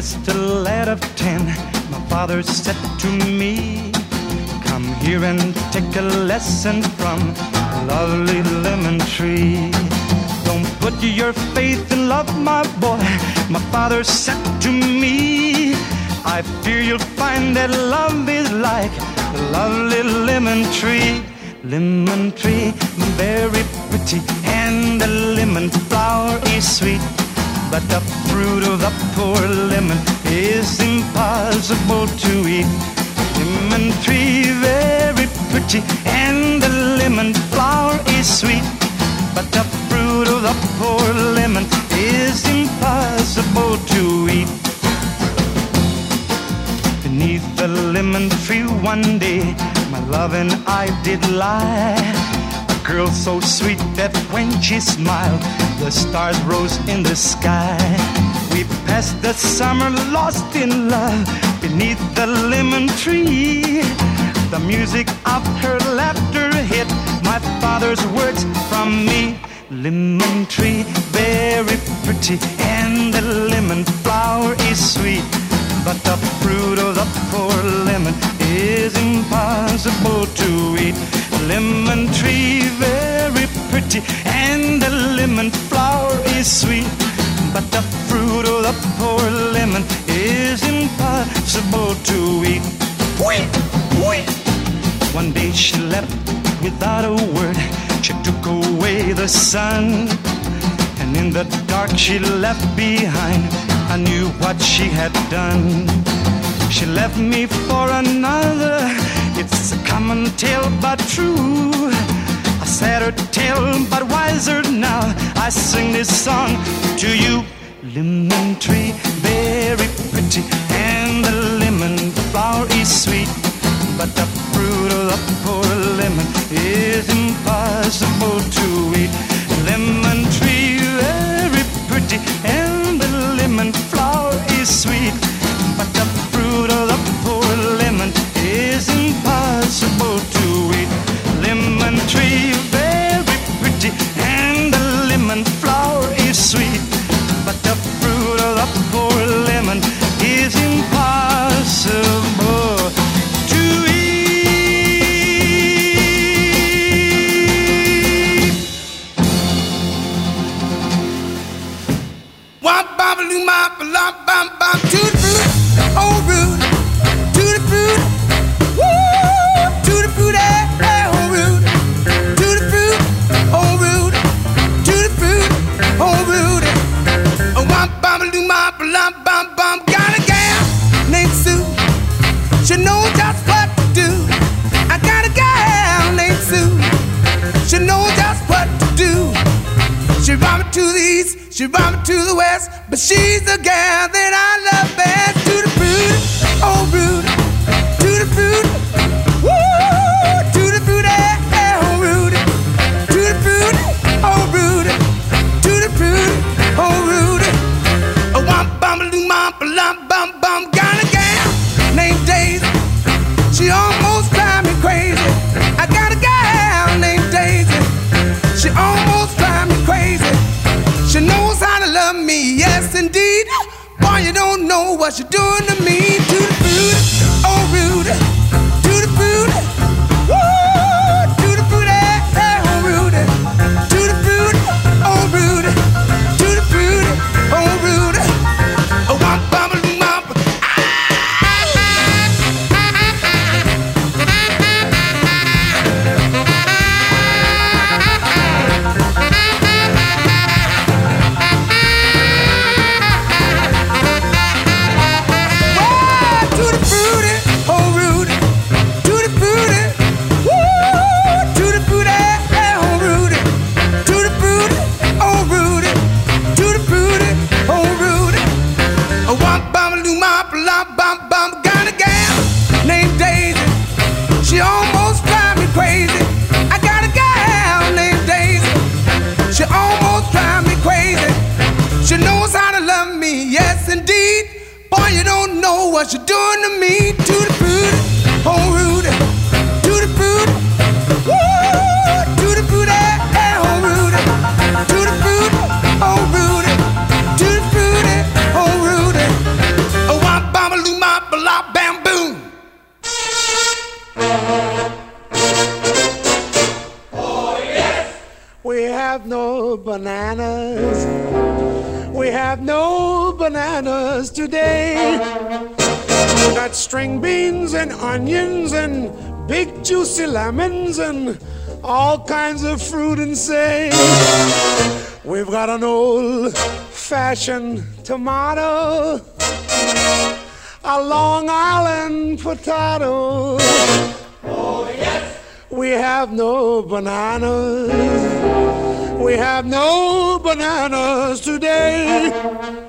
just a lad of ten, my father said to me, Come here and take a lesson from a lovely lemon tree. Don't put your faith in love, my boy, my father said to me. I fear you'll find that love is like a lovely lemon tree. Lemon tree, very pretty, and the lemon flower is sweet. But the fruit of the poor lemon is impossible to eat. Lemon tree, very pretty, and the lemon flower is sweet. But the fruit of the poor lemon is impossible to eat. Beneath the lemon tree one day, my love and I did lie. A girl so sweet that when she smiled, the stars rose in the sky. We passed the summer lost in love beneath the lemon tree. The music of her laughter hit my father's words from me. Lemon tree, very pretty, and the lemon flower is sweet. But the fruit of the poor lemon is impossible to eat. Lemon tree, very and the lemon flower is sweet. But the fruit of the poor lemon is impossible to eat. Wait, wait. One day she left without a word. She took away the sun. And in the dark she left behind. I knew what she had done. She left me for another. It's a common tale, but true. Sadder tale, but wiser now. I sing this song to you. Lemon tree, very pretty, and the lemon flower is sweet. But the fruit of the poor lemon is impossible to eat. Lemon tree, very pretty, and the lemon flower is sweet. La bam bam to the fruit, oh root, to the fruit, woo, to the fruit, eh, eh, oh root, to the fruit, oh root, to the fruit, oh. Oh wah bam loo ma ba la bam bam, got a gal named Sue, she knows just what to do. I got a gal named Sue, she knows just what to do. She brought me to the east, she brought me to the west, she's the gal that I love best. To the fruit, oh root, what you're doing to me. To what you're doing to me. To the fruit, oh onions and big juicy lemons and all kinds of fruit and say. We've got an old fashioned tomato, a Long Island potato. Oh, yes. We have no bananas. We have no bananas today.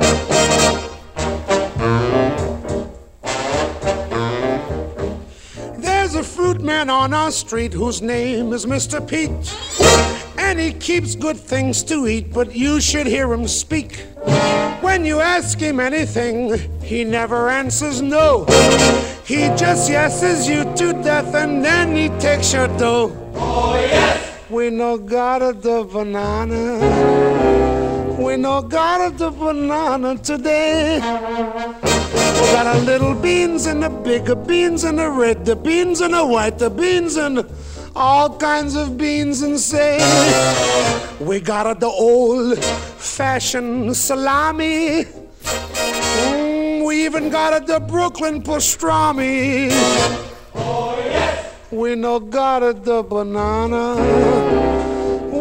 Fruit man on our street whose name is Mr. Pete. And he keeps good things to eat, but you should hear him speak. When you ask him anything, he never answers no. He just yeses you to death and then he takes your dough. Oh, yes! We no got the banana. We no got the banana today. We got a little beans and the bigger beans and the red, the beans and the white, the beans and all kinds of beans and say we got a, the old fashioned salami. Mm, we even got a, the Brooklyn pastrami. Oh, yes. We no got a, the banana.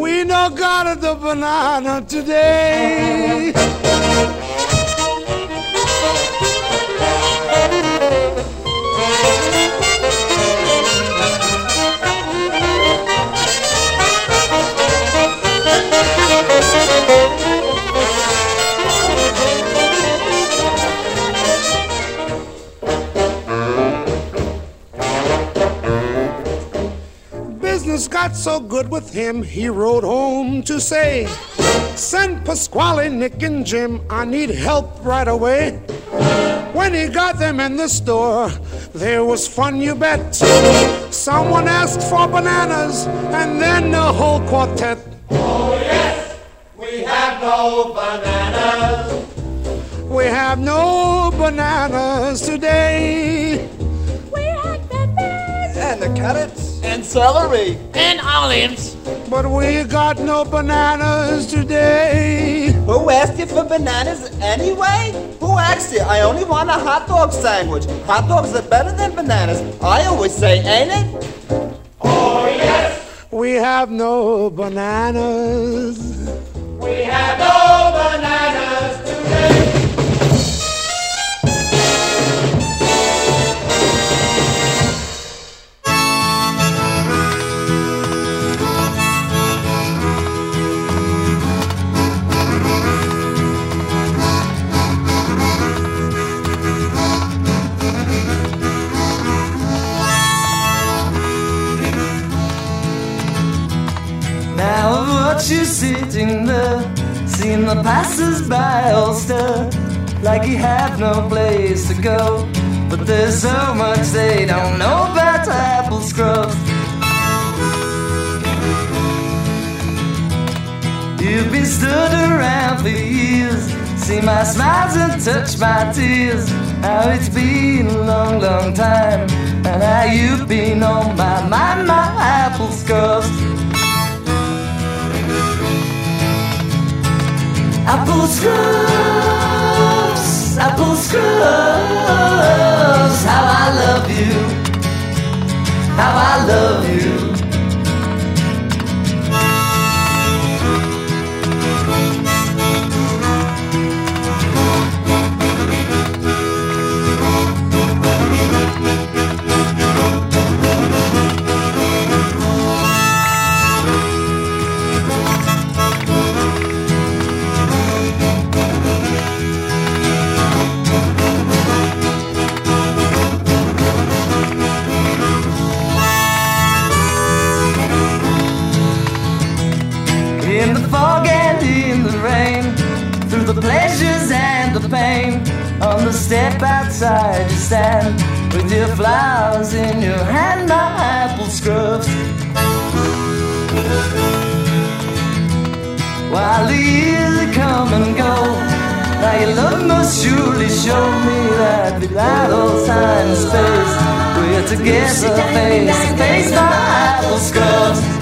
We no got the banana today. So good with him, he rode home to say, Send Pasquale, Nick, and Jim, I need help right away. When he got them in the store, there was fun, you bet. Someone asked for bananas, and then the whole quartet. Oh, yes, we have no bananas. We have no bananas today. We have bananas. And the carrots. And celery. And olives. But we got no bananas today. Who asked you for bananas anyway? Who asked you? I only want a hot dog sandwich. Hot dogs are better than bananas. I always say, ain't it? Oh, yes. We have no bananas. We have no bananas today. Watch you sitting there, seeing the passers-by all stare, like you have no place to go. But there's so much they don't know about apple scruffs. You've been stood around for years, see my smiles and touch my tears. How it's been a long, long time, and how you've been on my mind, my apple scruffs. Apple scruffs, apple scruffs. How I love you, how I love you. Step outside you stand, with your flowers in your hand, my apple scruffs. While the years come and go, now your love must surely show me that without all time and space, we're together face to face, my apple scruffs.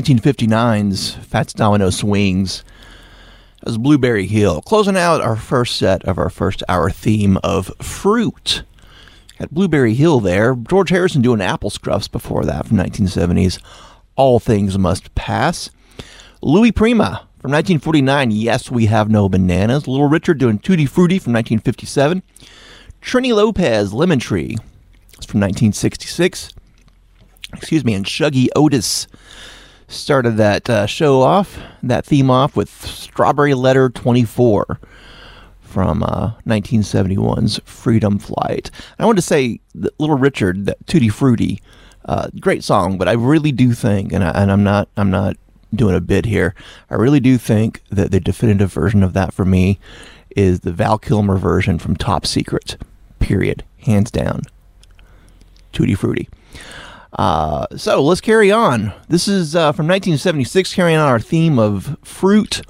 1959's Fats Domino Swings. That was Blueberry Hill. Closing out our first set of our first hour theme of fruit. At Blueberry Hill there. George Harrison doing Apple Scruffs before that from 1970s. All Things Must Pass. Louis Prima from 1949, Yes, We Have No Bananas. Little Richard doing Tutti Frutti from 1957. Trini Lopez, Lemon Tree. It's from 1966 excuse me, and Shuggie Otis started that uh, show off, that theme off with Strawberry Letter 24 from uh, 1971's Freedom Flight. I wanted to say, that Little Richard, that Tutti Frutti, uh, great song, but I really do think, and, I, and I'm not, I'm not doing a bit here. I really do think that the definitive version of that for me is the Val Kilmer version from Top Secret. Period, hands down. Tutti Frutti. Uh, so let's carry on. This is uh, from 1976, carrying on our theme of fruit.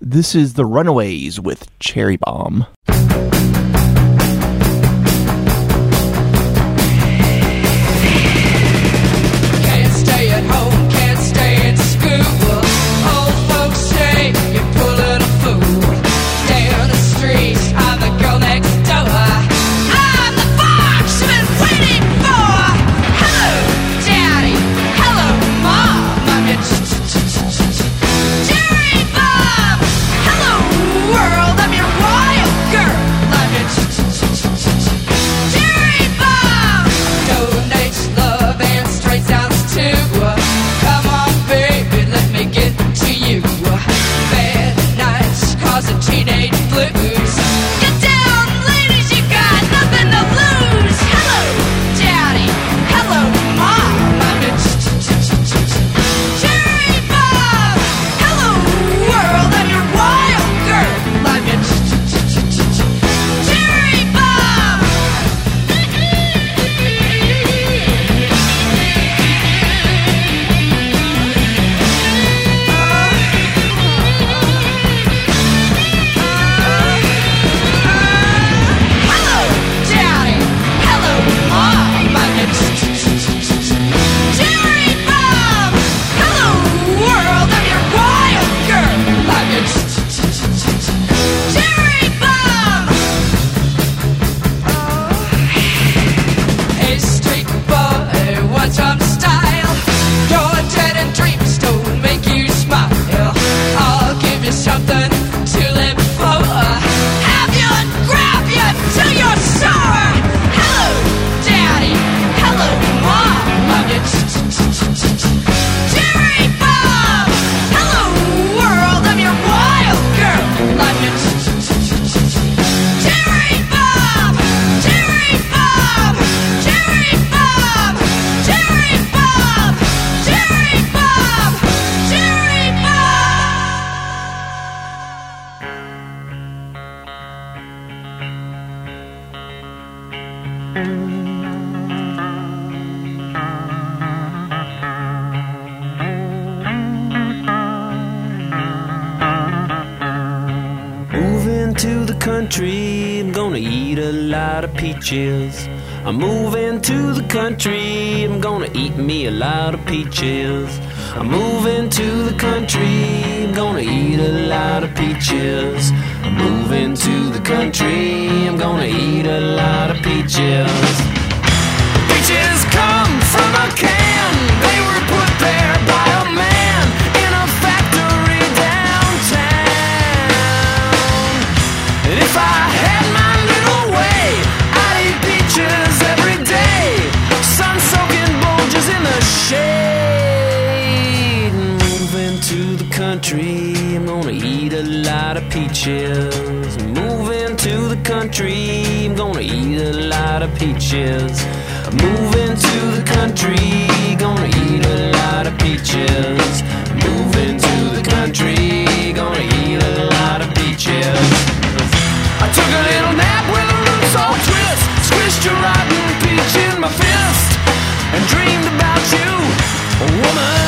This is the Runaways with Cherry Bomb. chills tree. I'm gonna eat a lot of peaches. I'm moving to the country. I'm gonna eat a lot of peaches. I'm moving to the country. Gonna eat a lot of peaches. I'm moving to the country. Gonna eat a lot of peaches. I took a little nap with a loose old twist. Squished a rotten peach in my fist and dreamed about you, woman.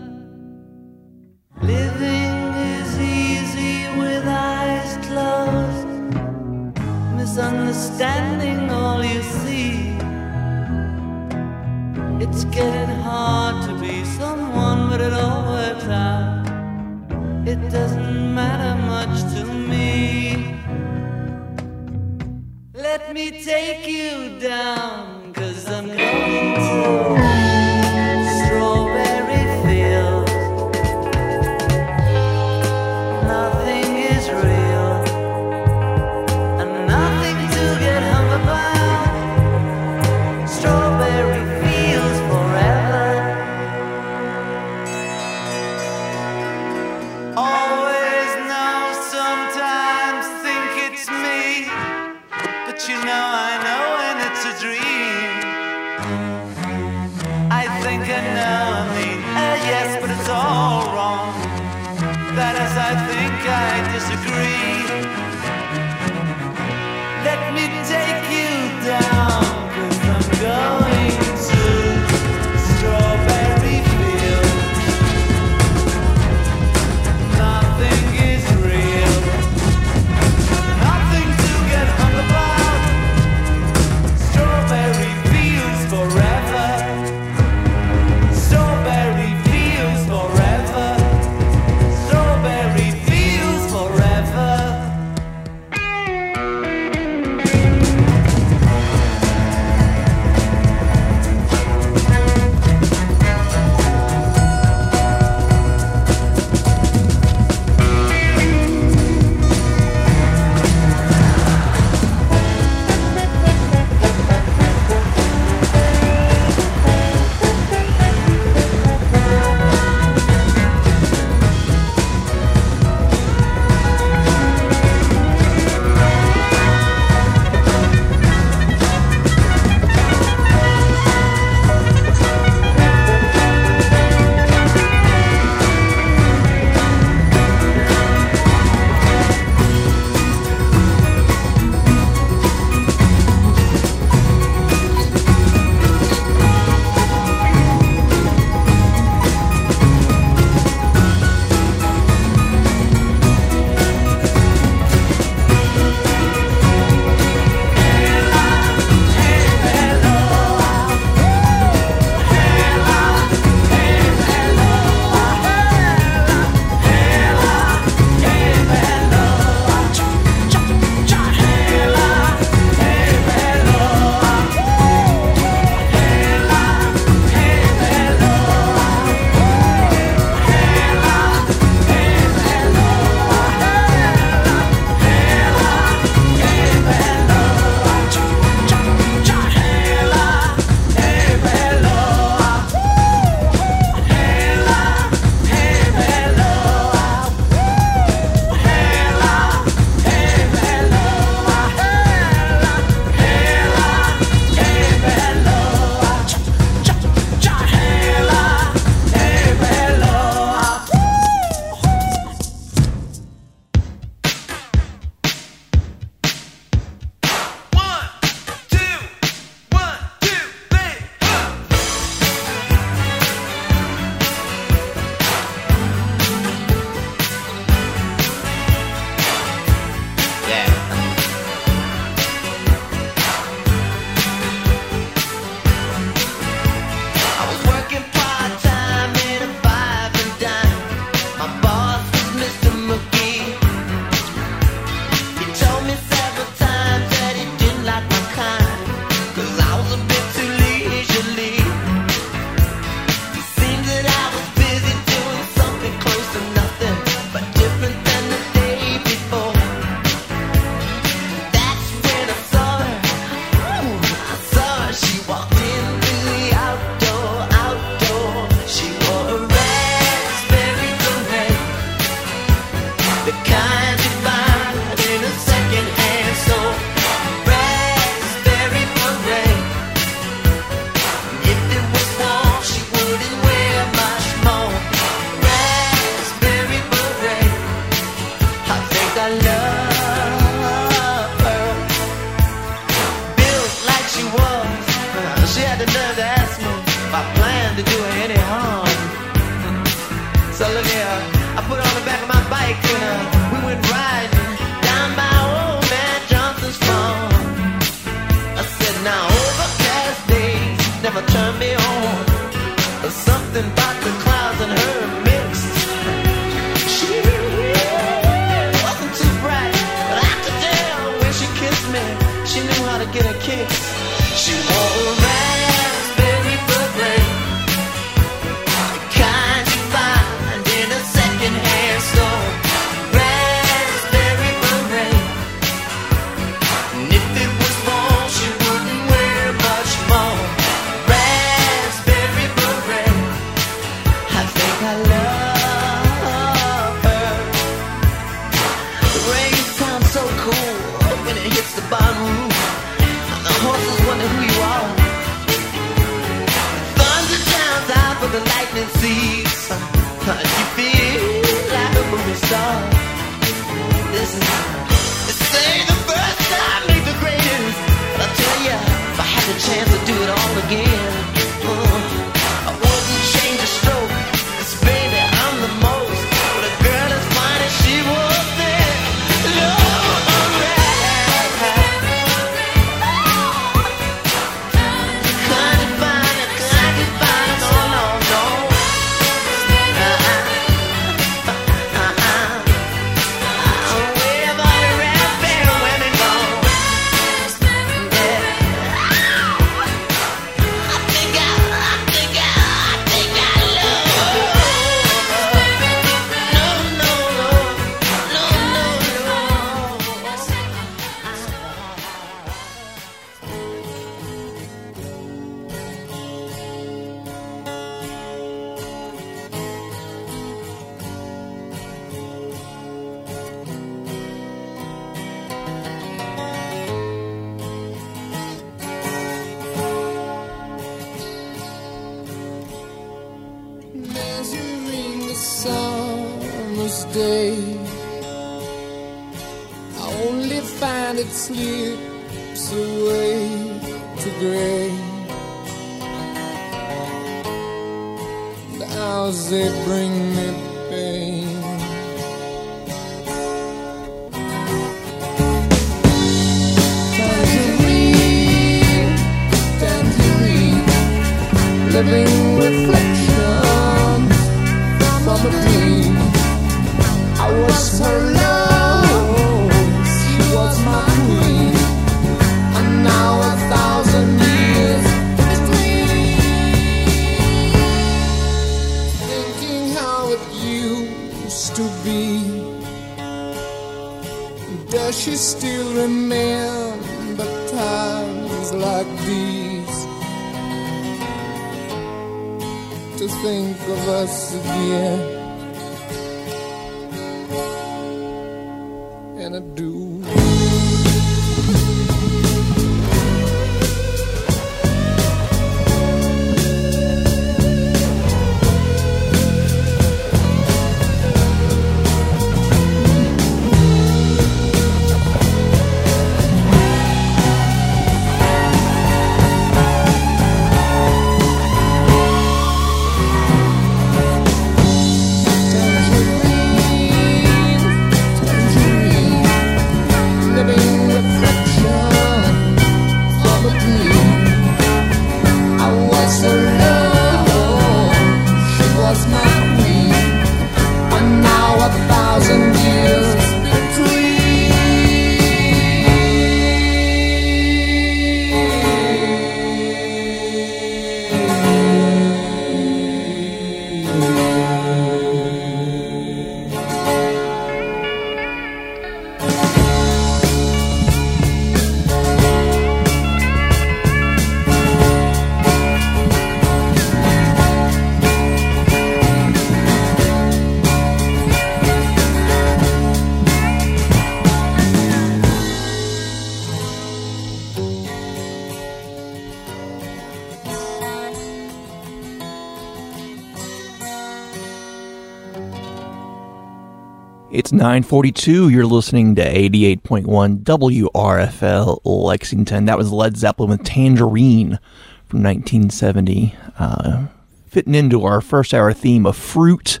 It's 9:42. You're listening to 88.1 WRFL Lexington. That was Led Zeppelin with Tangerine from 1970. Uh, fitting into our first hour theme of fruit.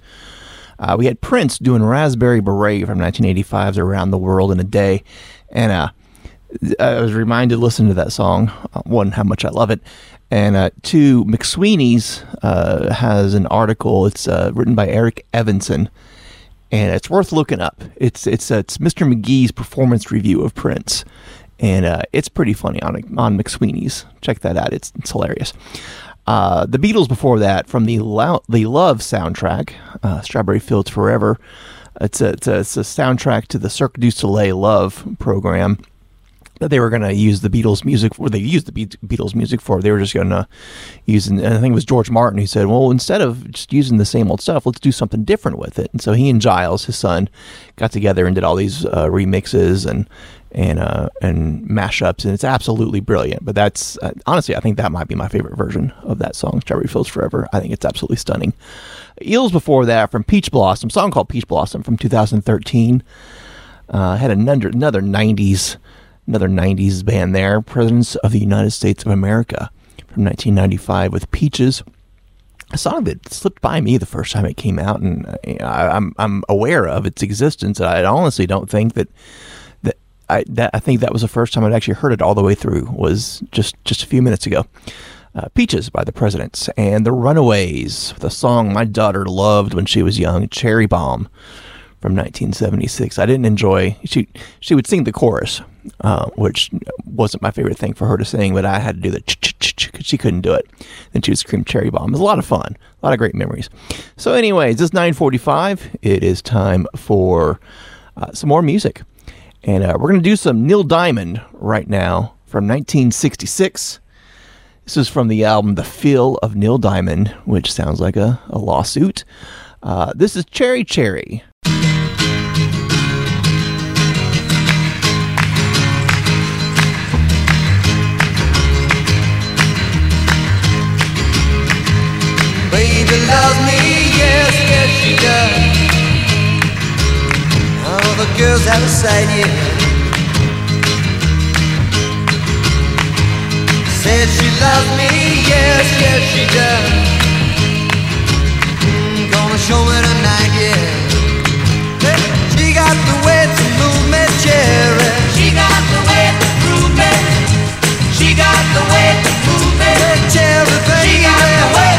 Uh, we had Prince doing Raspberry Beret from 1985's Around the World in a Day. And uh, I was reminded listening to that song, uh, one, how much I love it. And uh, two, McSweeney's uh, has an article. It's uh, written by Eric Evanson and it's worth looking up. It's it's uh, it's Mr. McGee's performance review of Prince, and uh, it's pretty funny on on McSweeney's. Check that out. It's it's hilarious. Uh, the Beatles before that from the Lo- the Love soundtrack, uh, Strawberry Fields Forever. It's a, it's a it's a soundtrack to the Cirque du Soleil Love program that they were going to use the Beatles music for. They used the Be- Beatles music for. They were just going to use, and I think it was George Martin who said, "Well, instead of just using the same old stuff, let's do something different with it." And so he and Giles, his son, got together and did all these uh, remixes and and uh, and mashups, and it's absolutely brilliant. But that's uh, honestly, I think that might be my favorite version of that song, "Strawberry Fields Forever." I think it's absolutely stunning. Eels before that from Peach Blossom, song called Peach Blossom from 2013. Uh, had another another 90s another 90s band there, Presidents of the United States of America from 1995 with Peaches. A song that slipped by me the first time it came out, and I, I'm I'm aware of its existence. I honestly don't think that that I that I think that was the first time I'd actually heard it all the way through. Was just just a few minutes ago. Uh, Peaches by the Presidents and the Runaways, the song my daughter loved when she was young, Cherry Bomb from 1976. I didn't enjoy she she would sing the chorus, uh, which wasn't my favorite thing for her to sing, but I had to do the ch ch ch because she couldn't do it. Then she would scream "Cherry Bomb." It was a lot of fun, a lot of great memories. So, anyways, it's 9:45. It is time for uh, some more music, and uh, we're gonna do some Neil Diamond right now from 1966. This is from the album The Feel of Neil Diamond, which sounds like a, a lawsuit. Uh, this is Cherry Cherry. Baby loves me, yes, yes she does. All the girls out of sight, yeah. Said she loves me, yes, yes she does. Mm, gonna show me tonight, yeah. Hey, She got the way to move me, cherry. She got the way to move me. She got the way to move me, baby. She got the way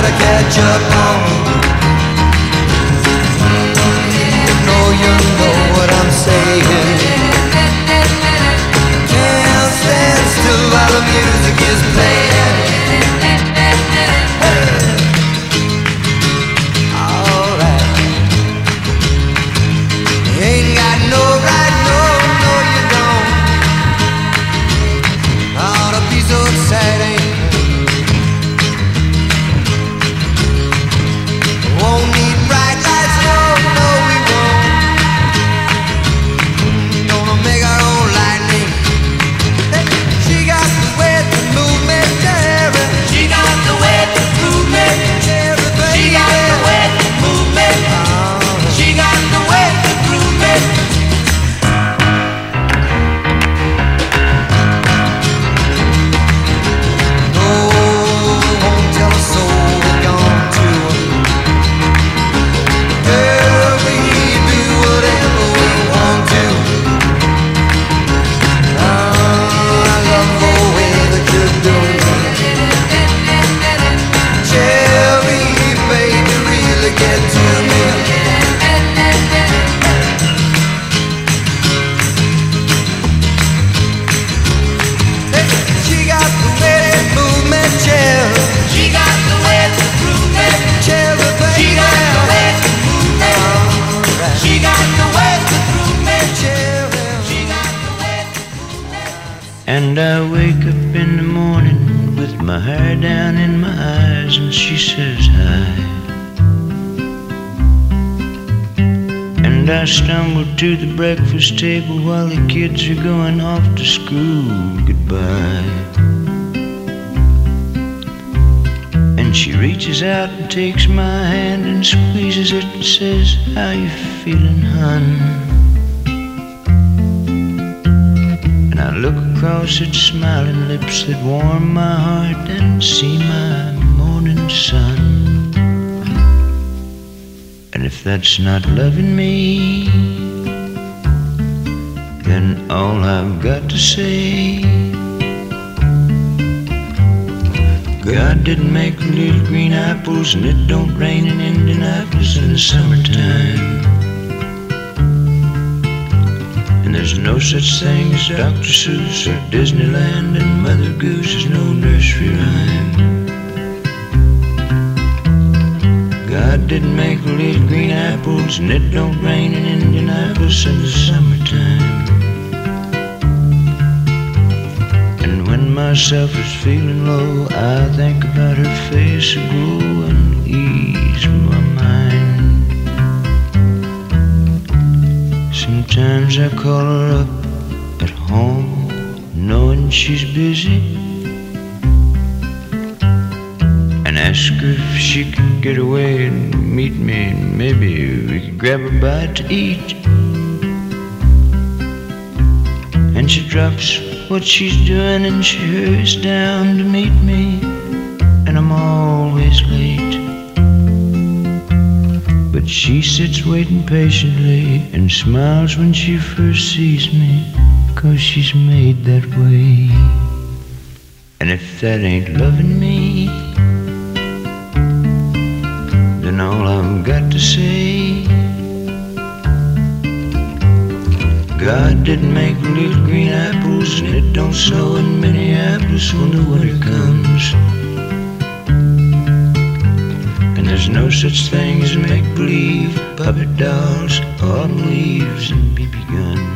gotta catch up on. You know, you know what I'm saying. Can't stand still while the music is playing. And I wake up in the morning with my hair down in my eyes, and she says hi. And I stumble to the breakfast table while the kids are going off to school. Goodbye. And she reaches out and takes my hand and squeezes it and says, How you feeling, hun? I look across at smiling lips that warm my heart and see my morning sun. And if that's not loving me, then all I've got to say. God didn't make little green apples, and it don't rain in Indianapolis in the summertime. And there's no such thing as Dr. Seuss or Disneyland, and Mother Goose is no nursery rhyme. God didn't make little green apples, and it don't rain in Indianapolis in the summertime. And when myself is feeling low, I think about her face aglow and ease my mind. Sometimes I call her up at home, knowing she's busy, and ask her if she could get away and meet me, and maybe we could grab a bite to eat. And she drops what she's doing and she hurries down to meet me, and I'm always late. She sits waiting patiently and smiles when she first sees me, cause she's made that way. And if that ain't loving me, then all I've got to say. God didn't make little green apples, and it don't snow in Minneapolis when the winter comes. There's no such thing as make believe, puppet dolls, autumn leaves, and BB guns.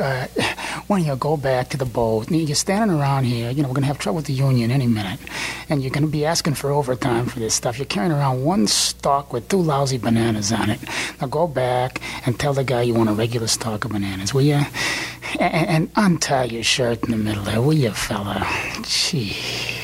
uh, why don't you go back to the boat? You're standing around here. You know, we're going to have trouble with the union any minute. And you're going to be asking for overtime for this stuff. You're carrying around one stalk with two lousy bananas on it. Now go back and tell the guy you want a regular stalk of bananas, will you? And, and untie your shirt in the middle there, will you, fella? Gee.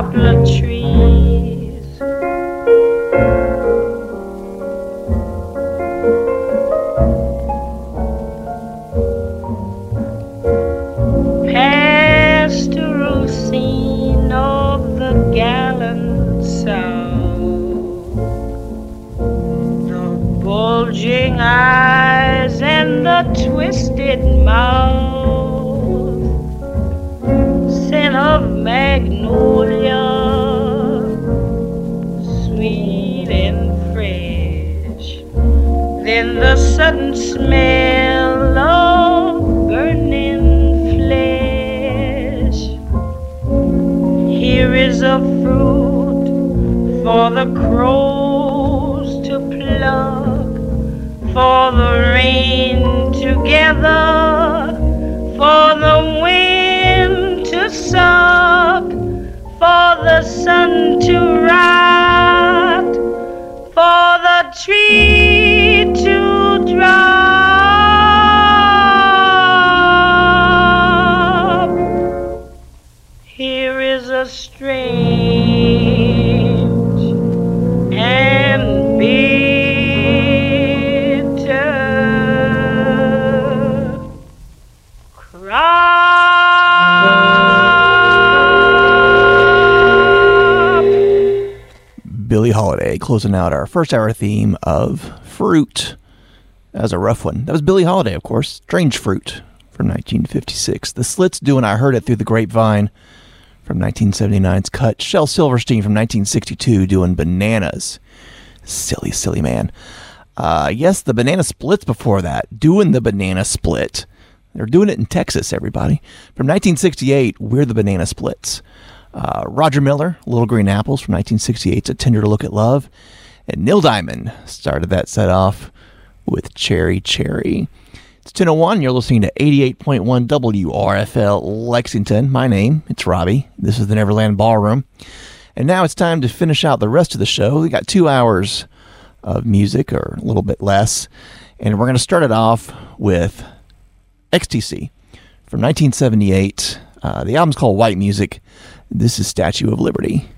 The poplar trees. Closing out our first hour theme of Fruit. That was a rough one. That was Billie Holiday, of course. Strange Fruit from 1956. The Slits doing I Heard It Through the Grapevine from 1979's cut. Shel Silverstein from 1962 doing Bananas. Silly, silly man. Uh, yes, the Banana Splits before that. Doing the Banana Split. They're doing it in Texas, everybody. From 1968, We're the Banana Splits. Uh, Roger Miller, Little Green Apples from 1968's A Tender to Look at Love. And Neil Diamond started that set off with Cherry Cherry. It's 1001. You're listening to 88.1 WRFL Lexington. My name, it's Robbie. This is the Neverland Ballroom. And now it's time to finish out the rest of the show. We got two hours of music, or a little bit less. And we're going to start it off with XTC from 1978. Uh, the album's called White Music. This is Statue of Liberty.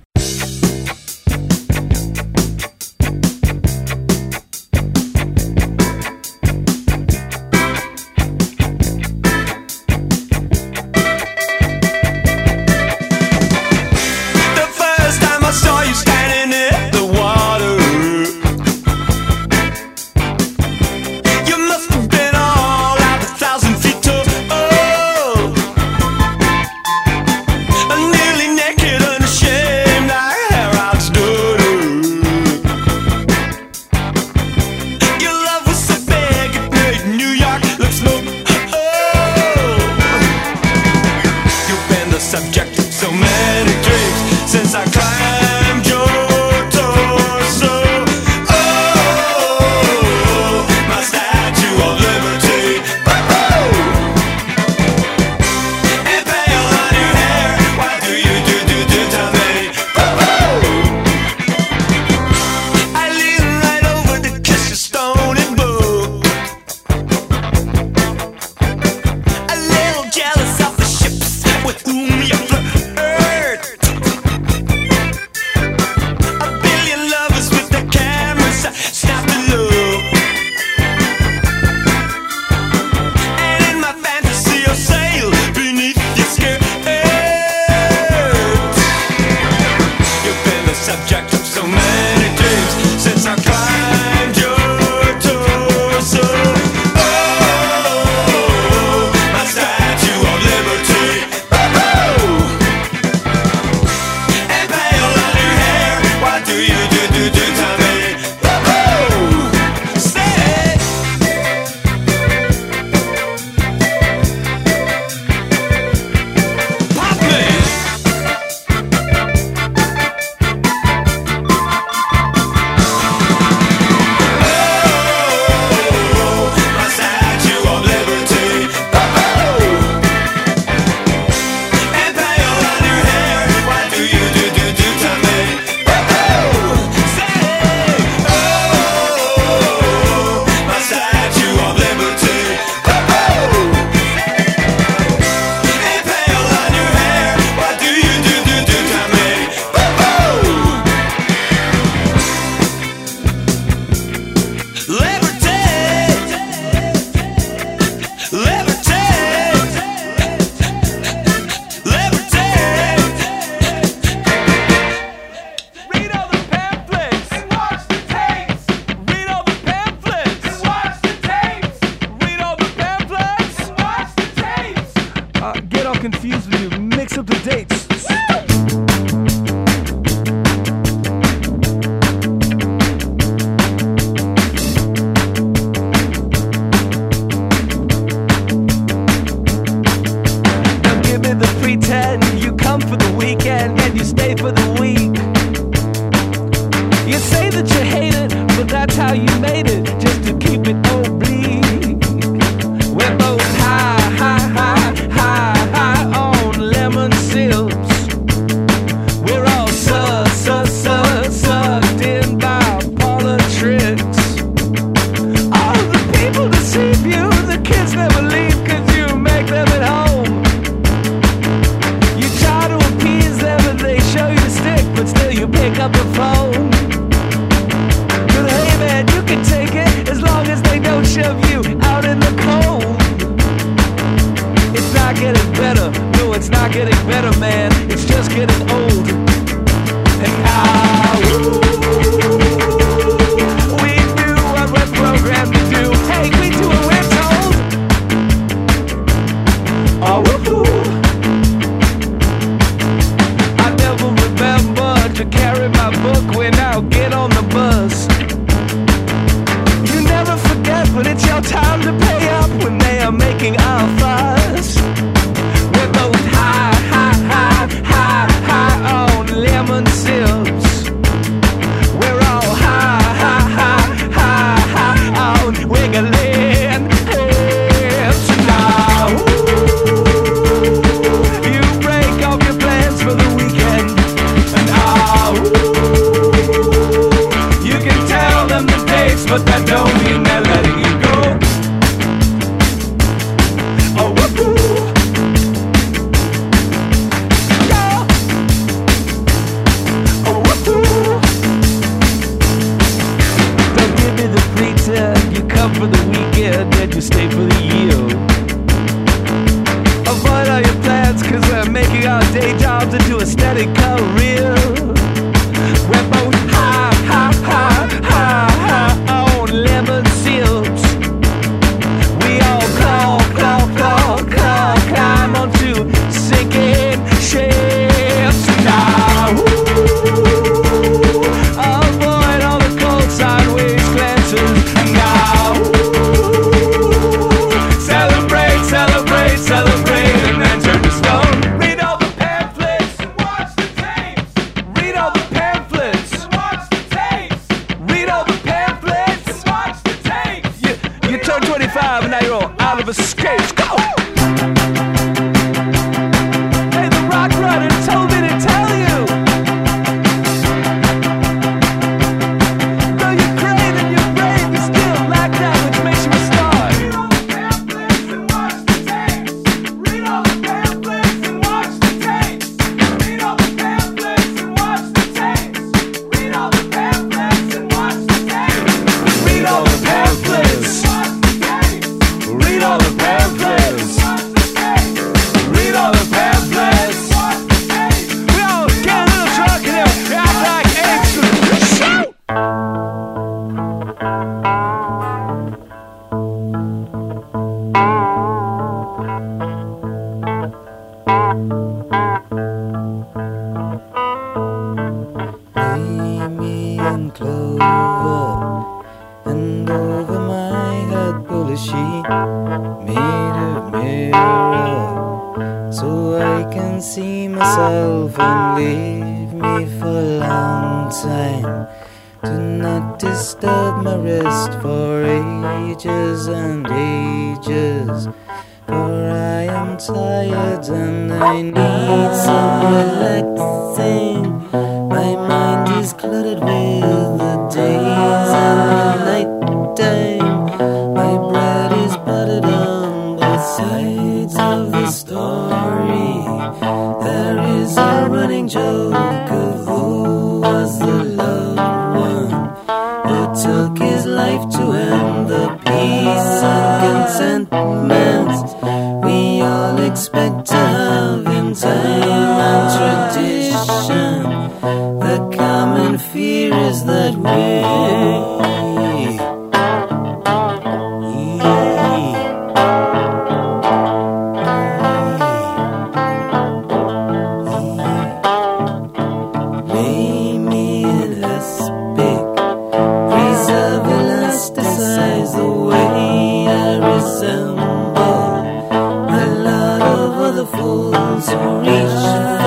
Fools who reach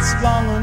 just long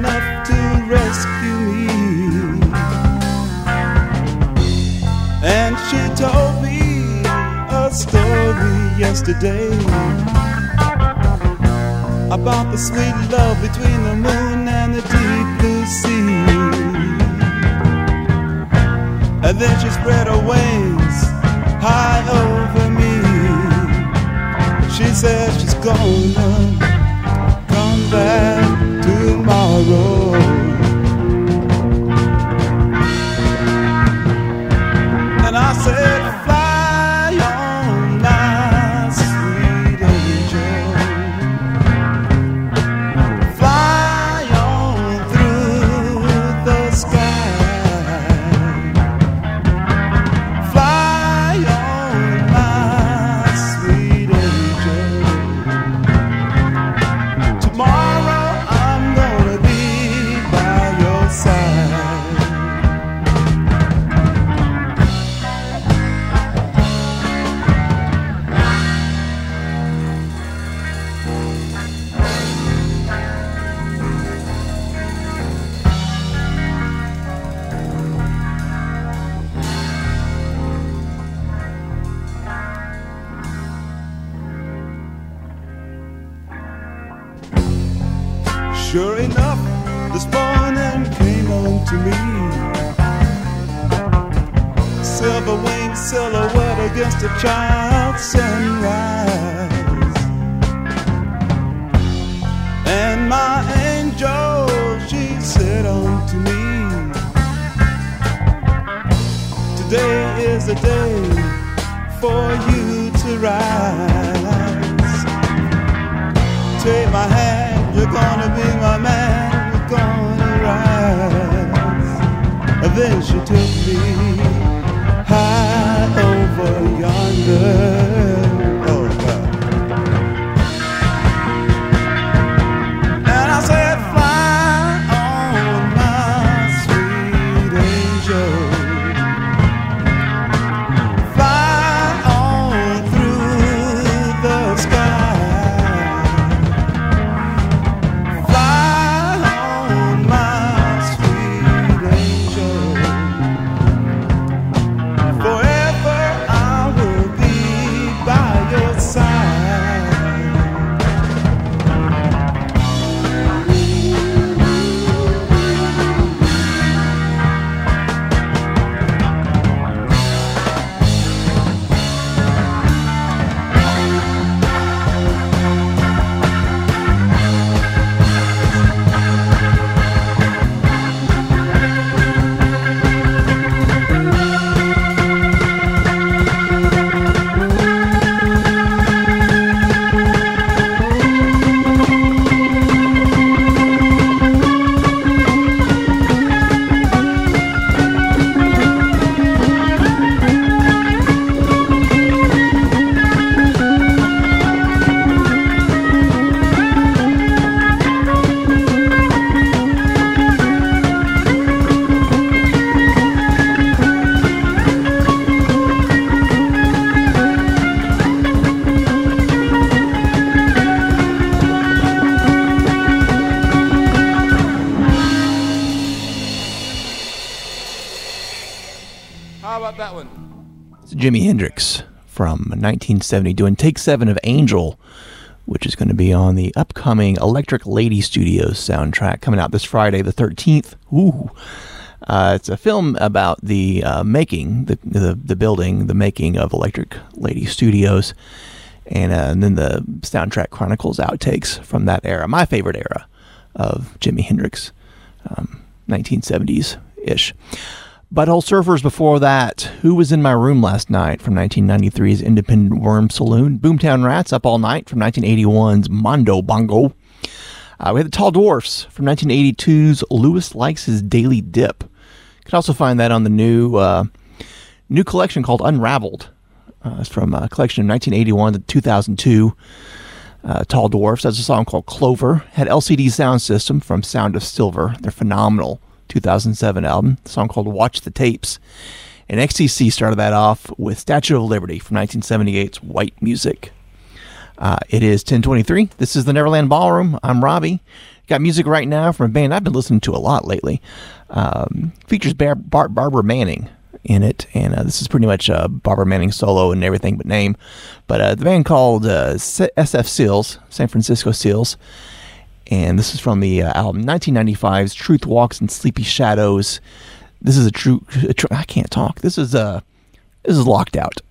1970 doing Take Seven of Angel, which is going to be on the upcoming Electric Lady Studios soundtrack coming out this Friday, the 13th. Ooh. Uh, it's a film about the uh, making, the, the the building, the making of Electric Lady Studios, and, uh, and then the soundtrack chronicles outtakes from that era. My favorite era of Jimi Hendrix, um, 1970s ish. Butthole Surfers before that. Who was in my room last night from 1993's Independent Worm Saloon? Boomtown Rats up all night from 1981's Mondo Bongo. Uh, we had the Tall Dwarfs from 1982's Louis Likes His Daily Dip. You can also find that on the new uh, new collection called Unraveled. Uh, it's from a collection of 1981 to 2002. Uh, Tall Dwarfs has a song called Clover. Had LCD Soundsystem from Sound of Silver. They're phenomenal. 2007 album. A song called Watch the Tapes. And XTC started that off with Statue of Liberty from 1978's White Music. Uh, it is 1023. This is the Neverland Ballroom. I'm Robbie. Got music right now from a band I've been listening to a lot lately. Um, features Bar- Bar- Barbara Manning in it, and uh, this is pretty much uh, Barbara Manning solo and everything but name. But uh, the band called uh, SF Seals, San Francisco Seals, and this is from the uh, album 1995's Truth Walks in Sleepy Shadows. This is a true. A tr- I can't talk. This is uh, this is locked out.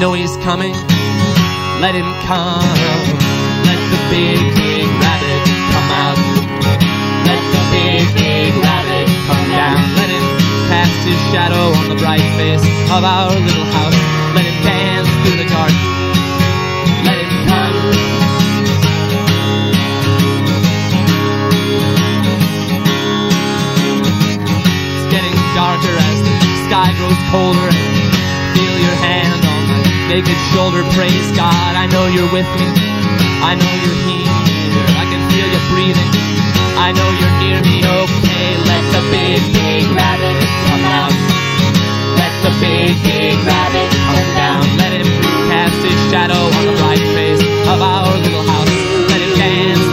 Know he's coming. Let him come. Let the big, big rabbit come out. Let the big, big rabbit come down. Let him cast his shadow on the bright face of our little house. Let him dance through the garden. Let him come. It's getting darker as the sky grows colder. My naked shoulder. Praise God, I know you're with me. I know you're here. I can feel you breathing. I know you're near me. Okay, let the big, big rabbit come out. Let the big, big rabbit come down. Let him cast his shadow on the bright face of our little house. Let him dance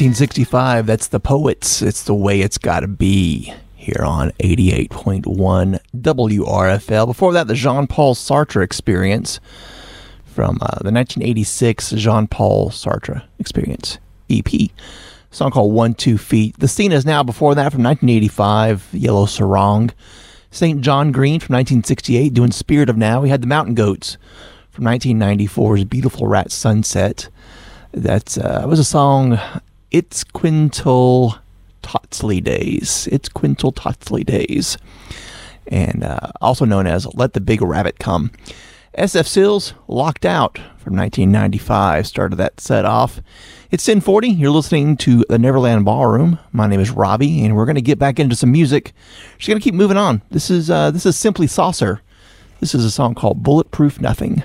1965. That's the Poets. It's the way it's got to be here on 88.1 WRFL. Before that, the Jean Paul Sartre experience from uh, the 1986 Jean Paul Sartre experience EP. A song called One Two Feet. The scene is now before that from 1985, Yellow Sarong. St. John Green from 1968 doing Spirit of Now. We had the Mountain Goats from 1994's Beautiful Rat Sunset. That uh, was a song it's Quintal Totsley Days. Itzcuintli-Totzli Days, and uh, also known as Let the Big Rabbit Come. SF Seals Locked Out from 1995 started that set off. It's 1040. You're listening to the Neverland Ballroom. My name is Robbie, and we're going to get back into some music. She's going to keep moving on. This is uh, this is simply Saucer. This is a song called Bulletproof Nothing.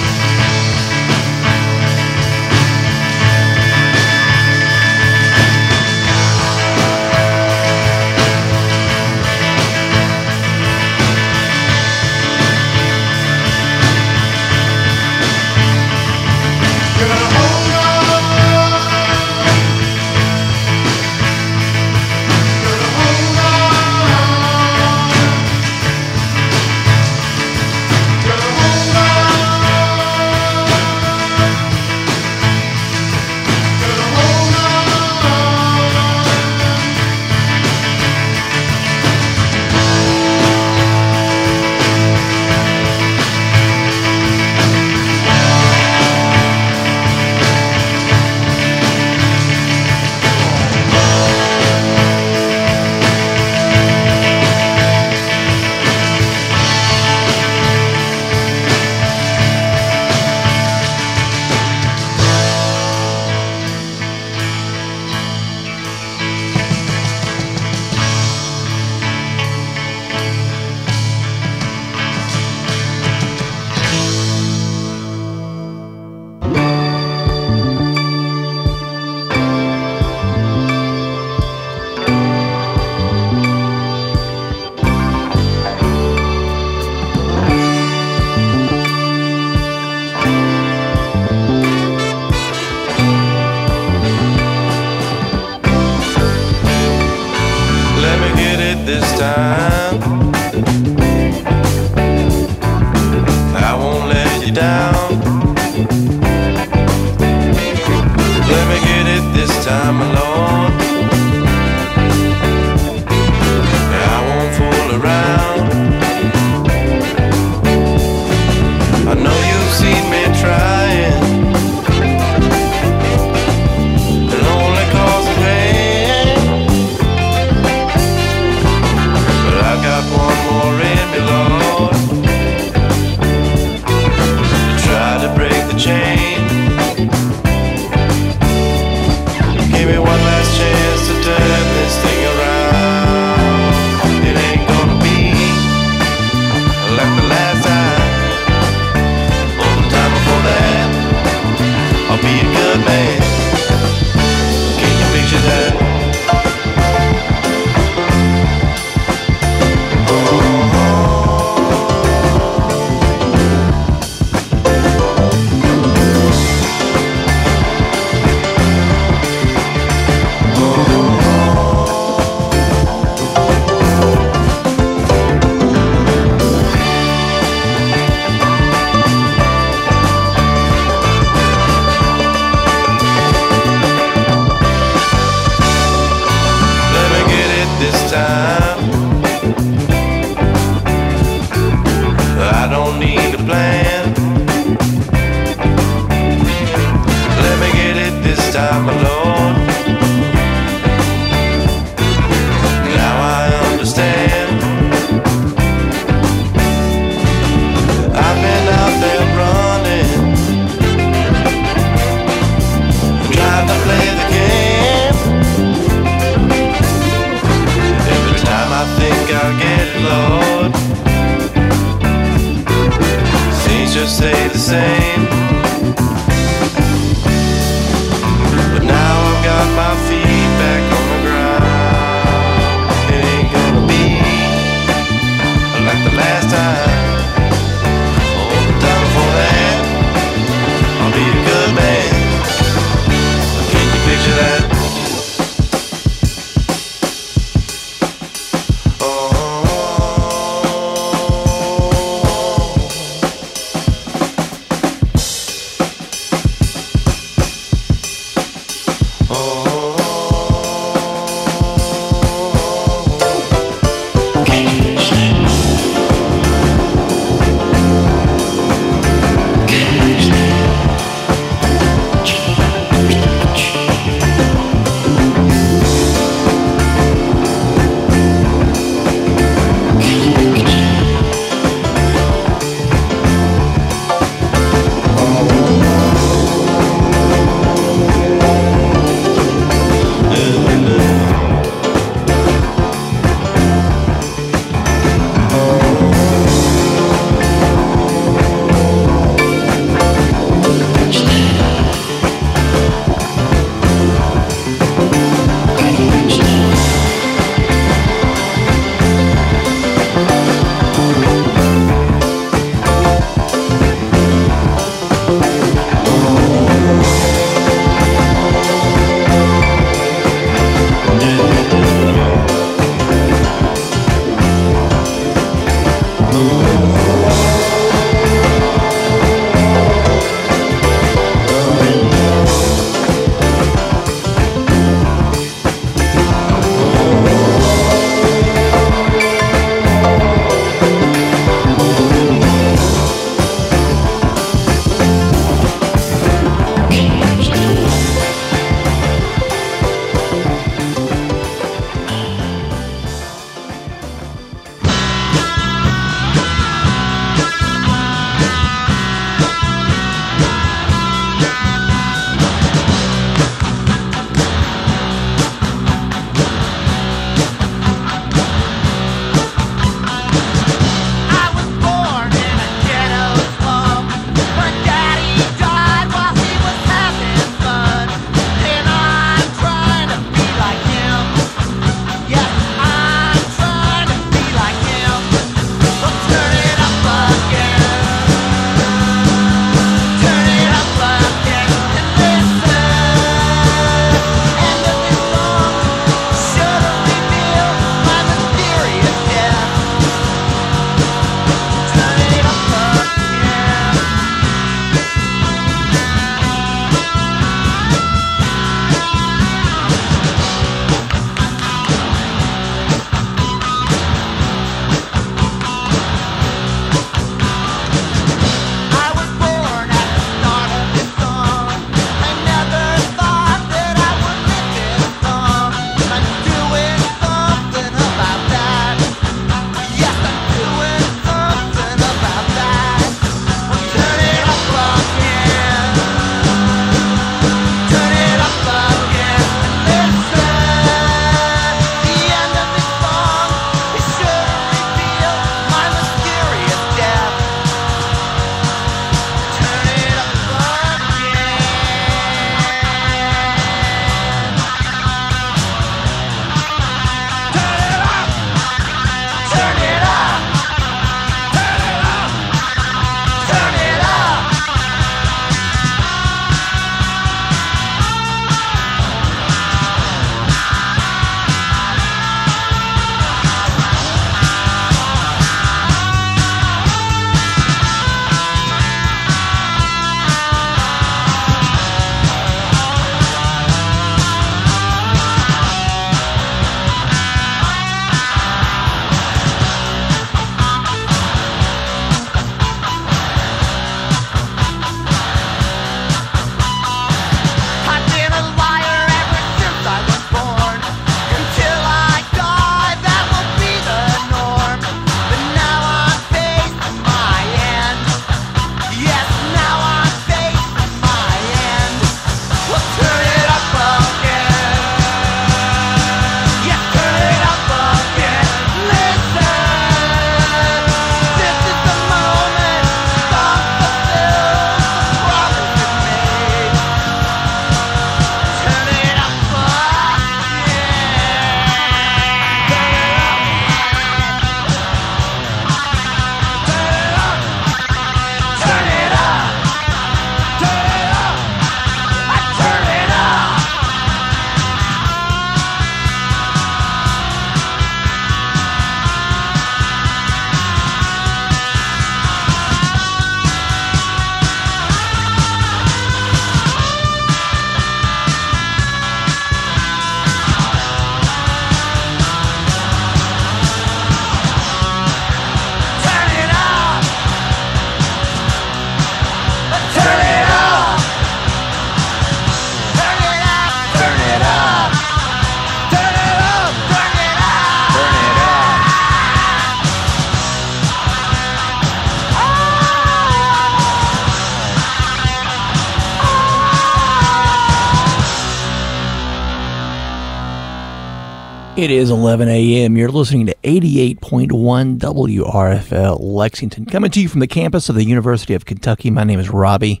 It is 11 a.m. You're listening to 88.1 WRFL Lexington. Coming to you from the campus of the University of Kentucky. My name is Robbie,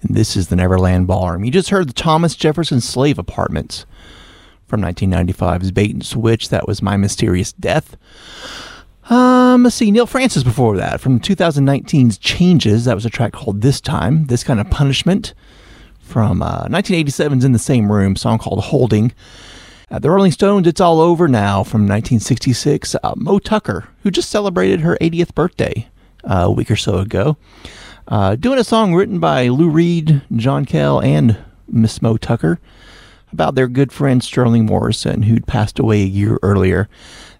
and this is the Neverland Ballroom. You just heard the Thomas Jefferson Slave Apartments from 1995's Bait and Switch. That was My Mysterious Death. Um, let's see, Neal Francis before that from 2019's Changes. That was a track called This Time, This Kind of Punishment from uh, 1987's In the Same Room, song called Holding. Uh, the Rolling Stones, It's All Over Now from 1966. Uh, Moe Tucker, who just celebrated her 80th birthday uh, a week or so ago, uh, doing a song written by Lou Reed, John Cale, and Miss Moe Tucker about their good friend Sterling Morrison, who'd passed away a year earlier.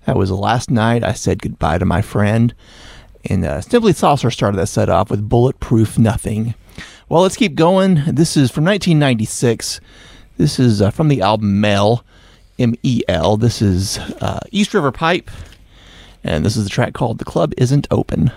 That was the last night I said goodbye to my friend. And uh, Simply Saucer started that set off with Bulletproof Nothing. Well, let's keep going. This is from 1996. This is uh, from the album Mel, M E L. This is uh, East River Pipe. And this is the track called The Club Isn't Open.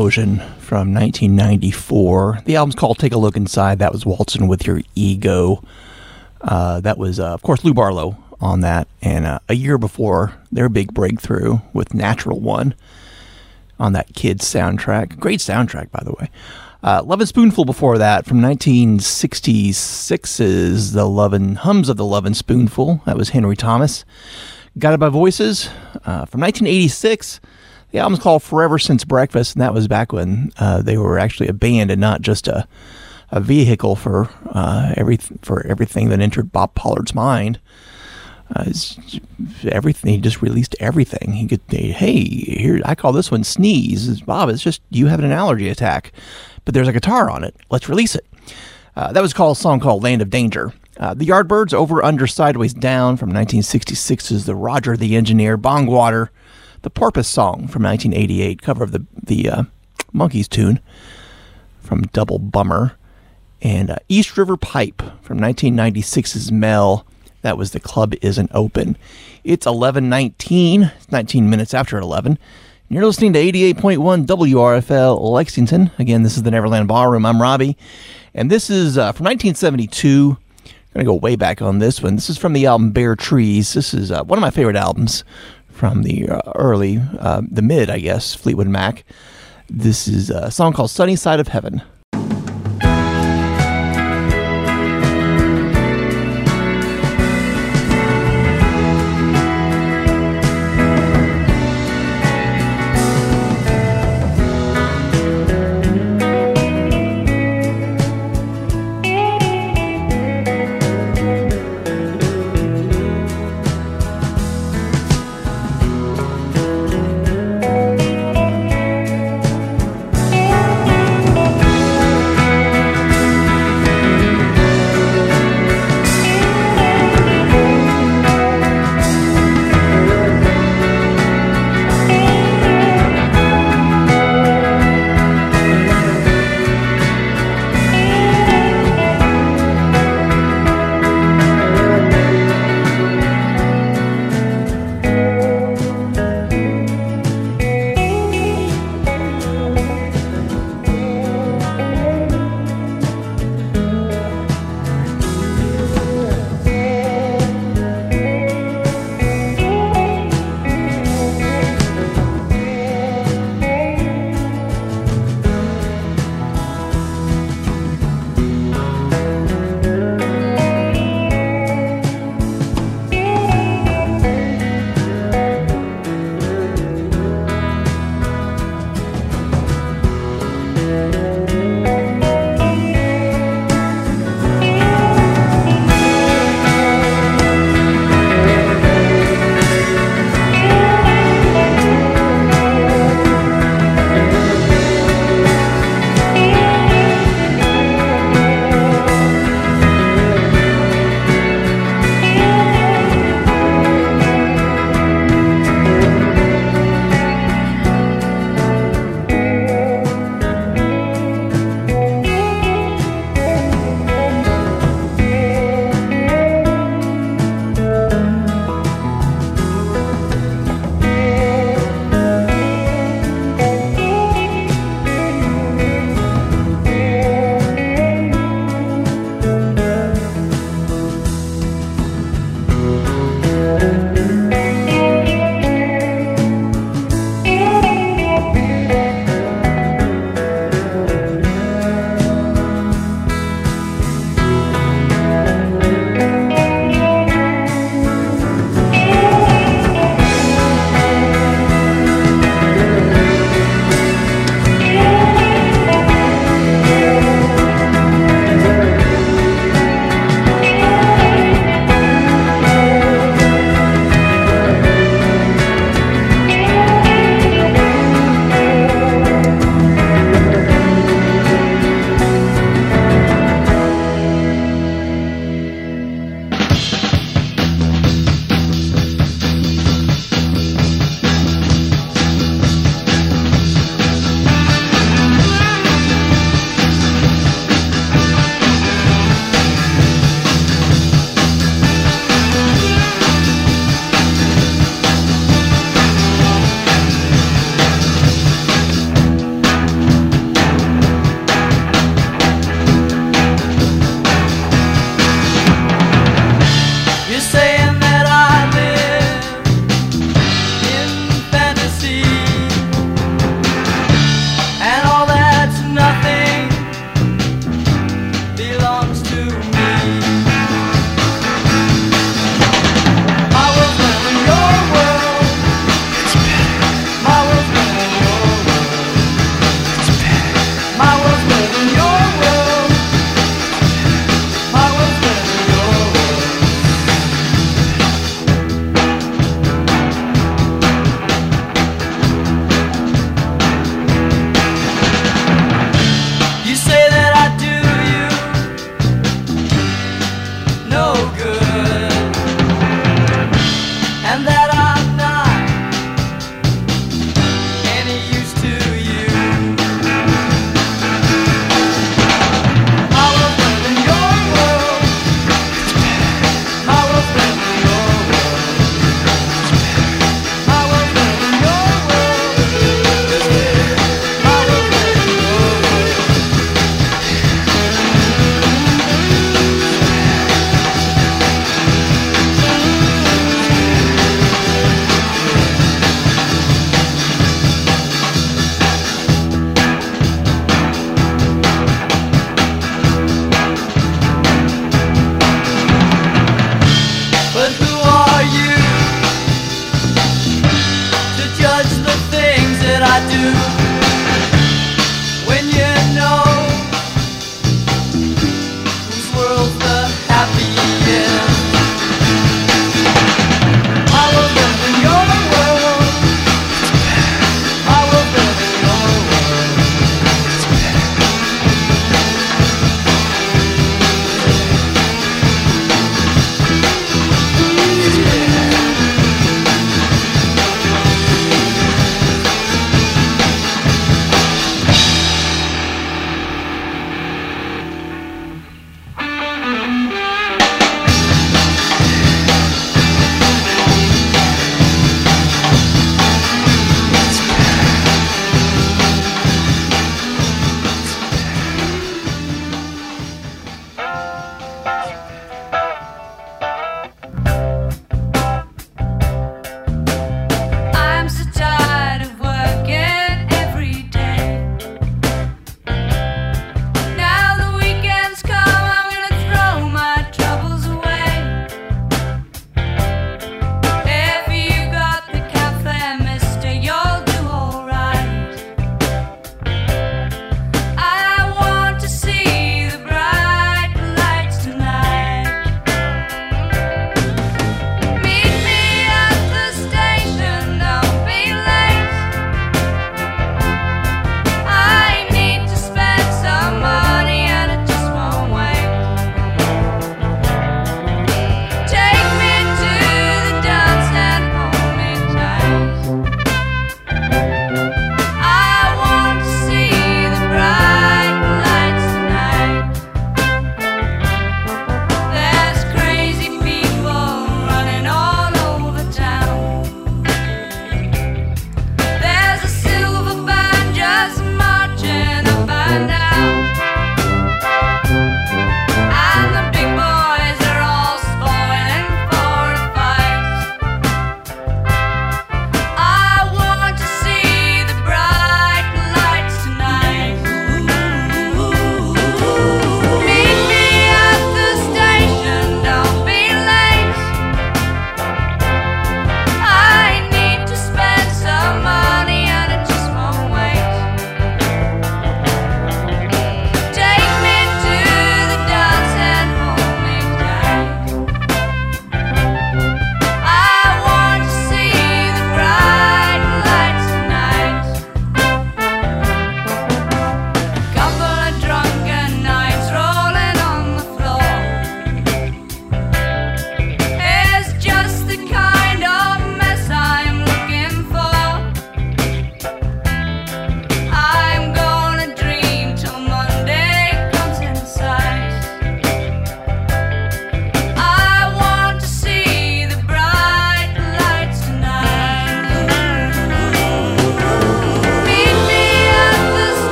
Is Implosion from 1994. The album's called Take a Look Inside. That was Waltzing with Your Ego. Uh, that was, uh, of course, Lou Barlow on that. And uh, a year before their big breakthrough with Natural One on that Kids soundtrack. Great soundtrack, by the way. Uh, Lovin' Spoonful before that from 1966's The Love and Hums of the Lovin' Spoonful. That was Henry Thomas. Guided by Voices uh, from 1986. The album's called Forever Since Breakfast, and that was back when uh, they were actually a band and not just a, a vehicle for uh, every for everything that entered Bob Pollard's mind. Uh, everything he just released everything. He could hey here I call this one sneeze. It's, Bob, it's just you having an allergy attack, but there's a guitar on it. Let's release it. Uh, that was called a song called Land of Danger. Uh, the Yardbirds over under sideways down from 1966 is the Roger the Engineer Bongwater. The Porpoise Song from 1988, cover of the the uh, Monkees tune from Double Bummer, and uh, East River Pipe from 1996's Mel. That was the club isn't open. It's 11:19. It's 19 minutes after 11. You're listening to 88.1 WRFL Lexington. Again, this is the Neverland Ballroom. I'm Robbie, and this is uh, from 1972. I'm gonna go way back on this one. This is from the album Bare Trees. This is uh, one of my favorite albums from the uh, early, uh, the mid, I guess, Fleetwood Mac. This is a song called Sunny Side of Heaven.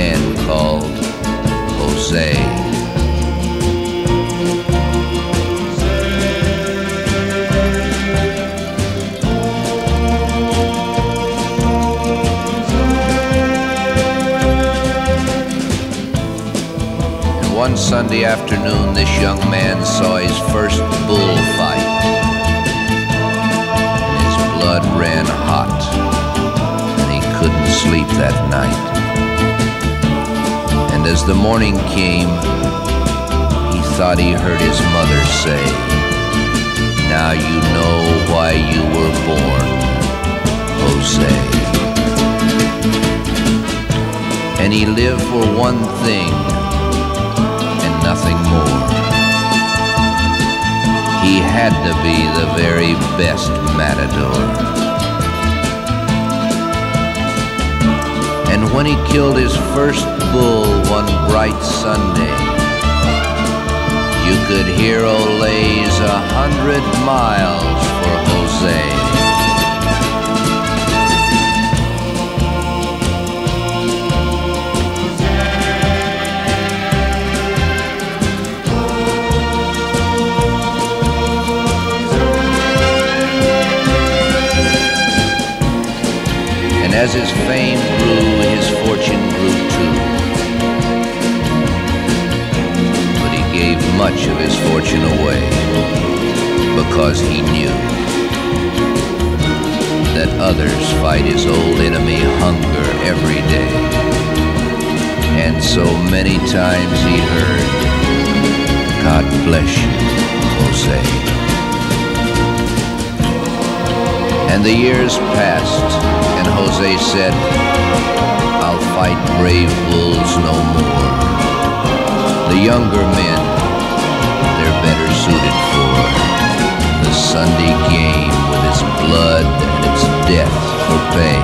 man called Jose. one Sunday afternoon, this young man saw his first bullfight. His blood ran hot, and he couldn't sleep that night. And as the morning came, he thought he heard his mother say, Now you know why you were born, Jose. And he lived for one thing and nothing more. He had to be the very best matador. And when he killed his first bull one bright Sunday, you could hear Olés a hundred miles for Jose. As his fame grew, his fortune grew too. But he gave much of his fortune away because he knew that others fight his old enemy hunger every day. And so many times he heard, God bless you, Jose. And the years passed, Jose said, I'll fight brave bulls no more. The younger men, they're better suited for the Sunday game with its blood and its death for pay.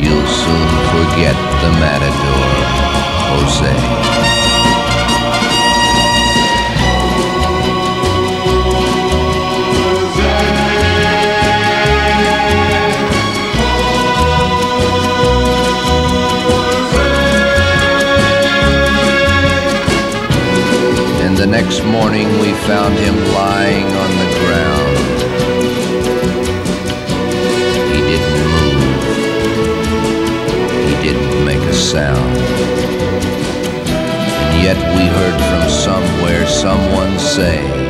You'll soon forget the matador, Jose. The next morning we found him lying on the ground. He didn't move. He didn't make a sound. And yet we heard from somewhere someone say,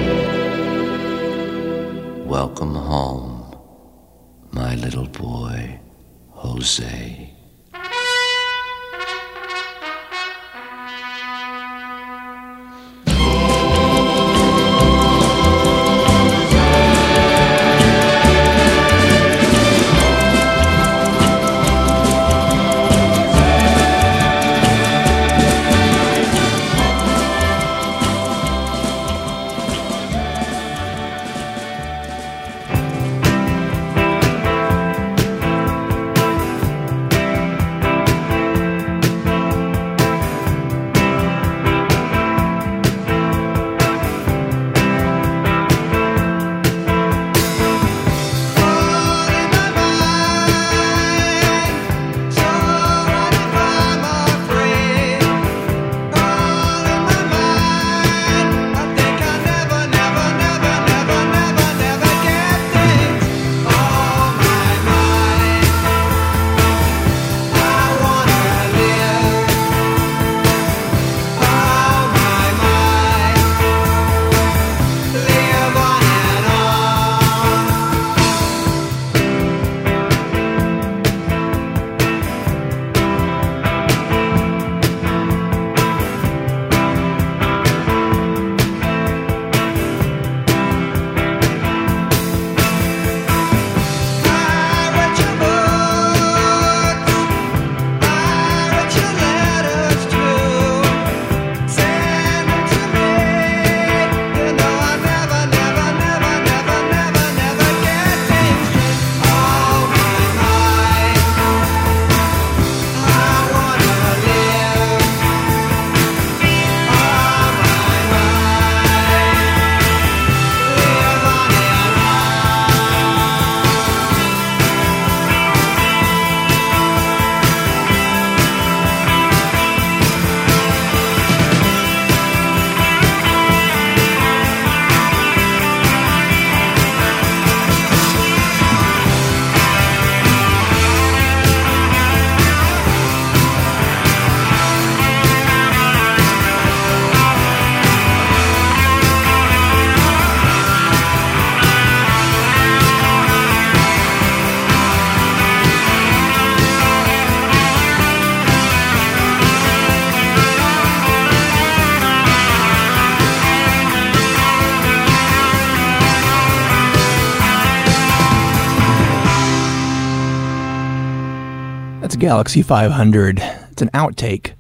Galaxie 500. It's an outtake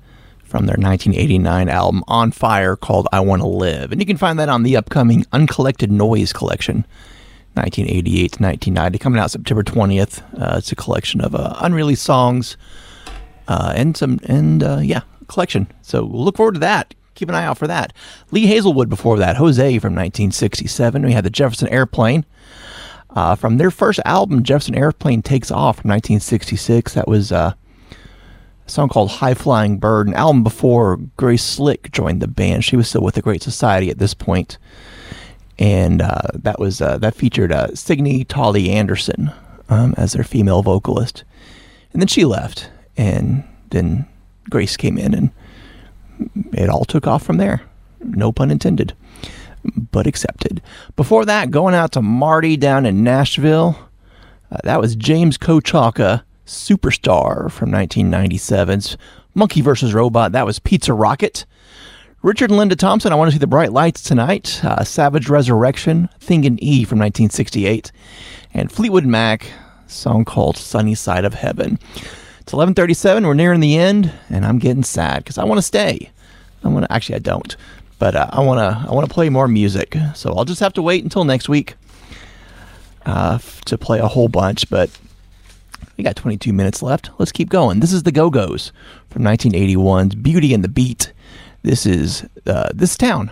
from their 1989 album On Fire called I Want to Live. And you can find that on the upcoming Uncollected Noise collection, 1988 to 1990, coming out September 20th. Uh, it's a collection of uh, unreleased songs uh, and some, and uh, yeah, collection. So we'll look forward to that. Keep an eye out for that. Lee Hazlewood before that, Jose from 1967. We had the Jefferson Airplane. Uh, from their first album, Jefferson Airplane Takes Off from 1966. That was uh, a song called High Flying Bird, an album before Grace Slick joined the band. She was still with the Great Society at this point. And uh, that was uh, that featured uh, Signe Toly Anderson um, as their female vocalist. And then she left, and then Grace came in, and it all took off from there. No pun intended but accepted. Before that, going out to Marty down in Nashville. Uh, that was James Kochalka, Superstar from 1997's Monkey vs. Robot. That was Pizza Rocket. Richard and Linda Thompson, I Want to See the Bright Lights Tonight. Uh, Savage Resurrection, Thing in E from 1968. And Fleetwood Mac, song called Sunny Side of Heaven. It's 11:37. We're nearing the end, and I'm getting sad because I want to stay. I want to. Actually, I don't but uh, I want to I want to play more music. So I'll just have to wait until next week uh, f- to play a whole bunch. But we got 22 minutes left. Let's keep going. This is the Go Go's from 1981's Beauty and the Beat. This is uh, this town.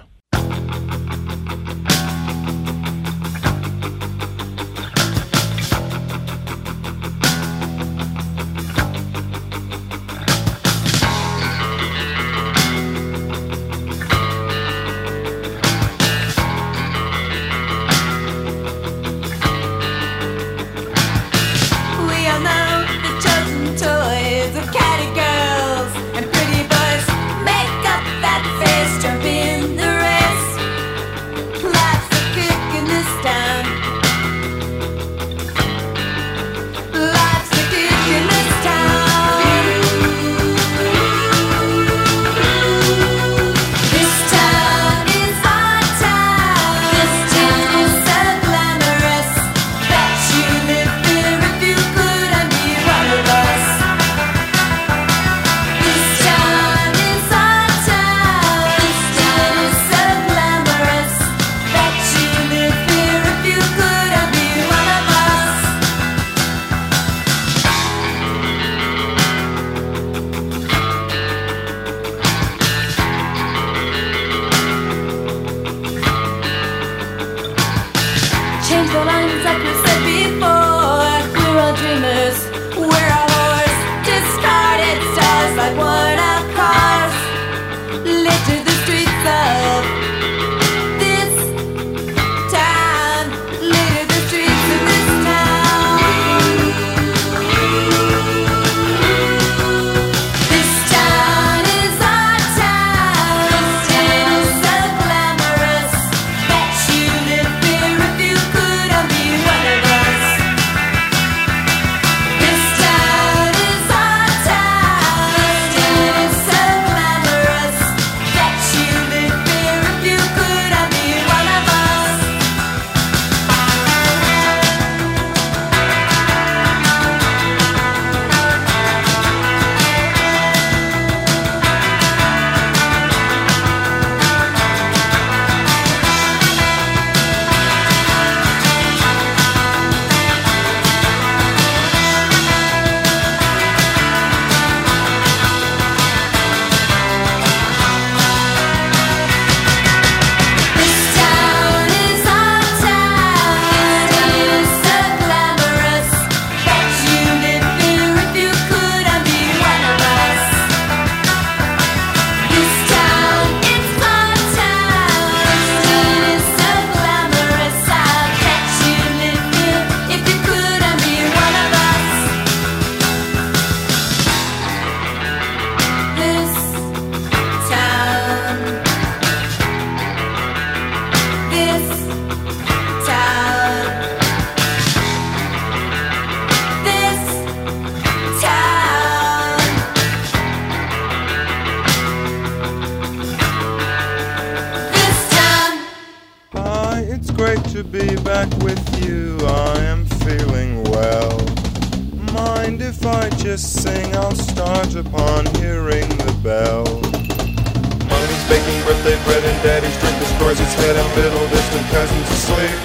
Birthday bread and daddy's drink destroys his head and little distant cousins asleep.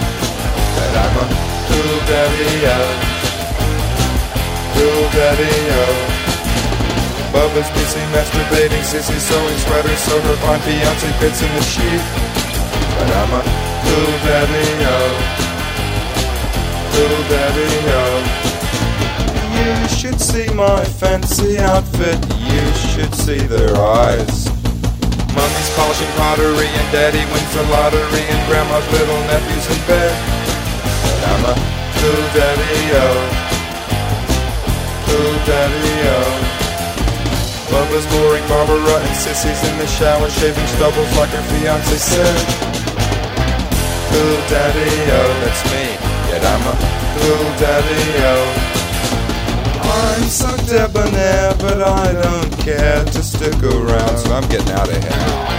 And I'm a cool daddy-o. Cool daddy-o. Bubba's busy masturbating, Sissy sewing sweaters so her fine fiance fits in the sheet. But I'm a cool daddy-o. Cool daddy-o. You should see my fancy outfit. You should see their eyes. Mommy's polishing pottery and daddy wins the lottery and grandma's little nephew's in bed. And I'm a cool daddy-o. Cool daddy-o. Bubba's boring Barbara and Sissy's in the shower shaving stubbles like her fiance said. Cool daddy-o, that's me. Yet I'm a cool daddy-o. I'm so debonair, but I don't care to stick around, so I'm getting out of here.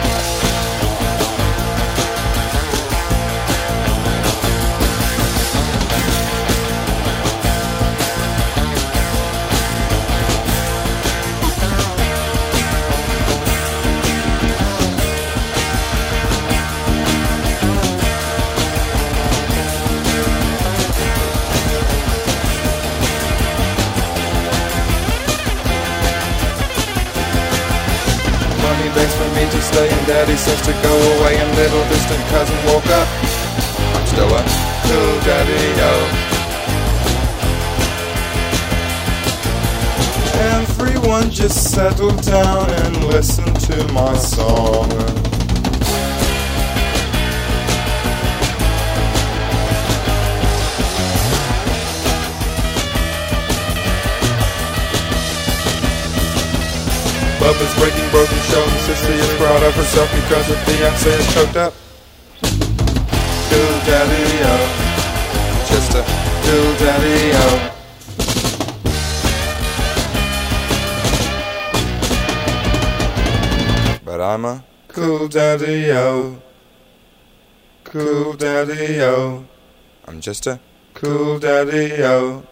Stay and daddy says to go away and little distant cousin woke up. I'm still a cool daddy-o. Oh. Everyone just settle down and listen to my song. Bubba's breaking broken shows. Sissy is proud of herself because her fiance is choked up. Cool daddy-o. Just a cool daddy-o. But I'm a cool daddy-o. Cool daddy-o. I'm just a cool daddy-o.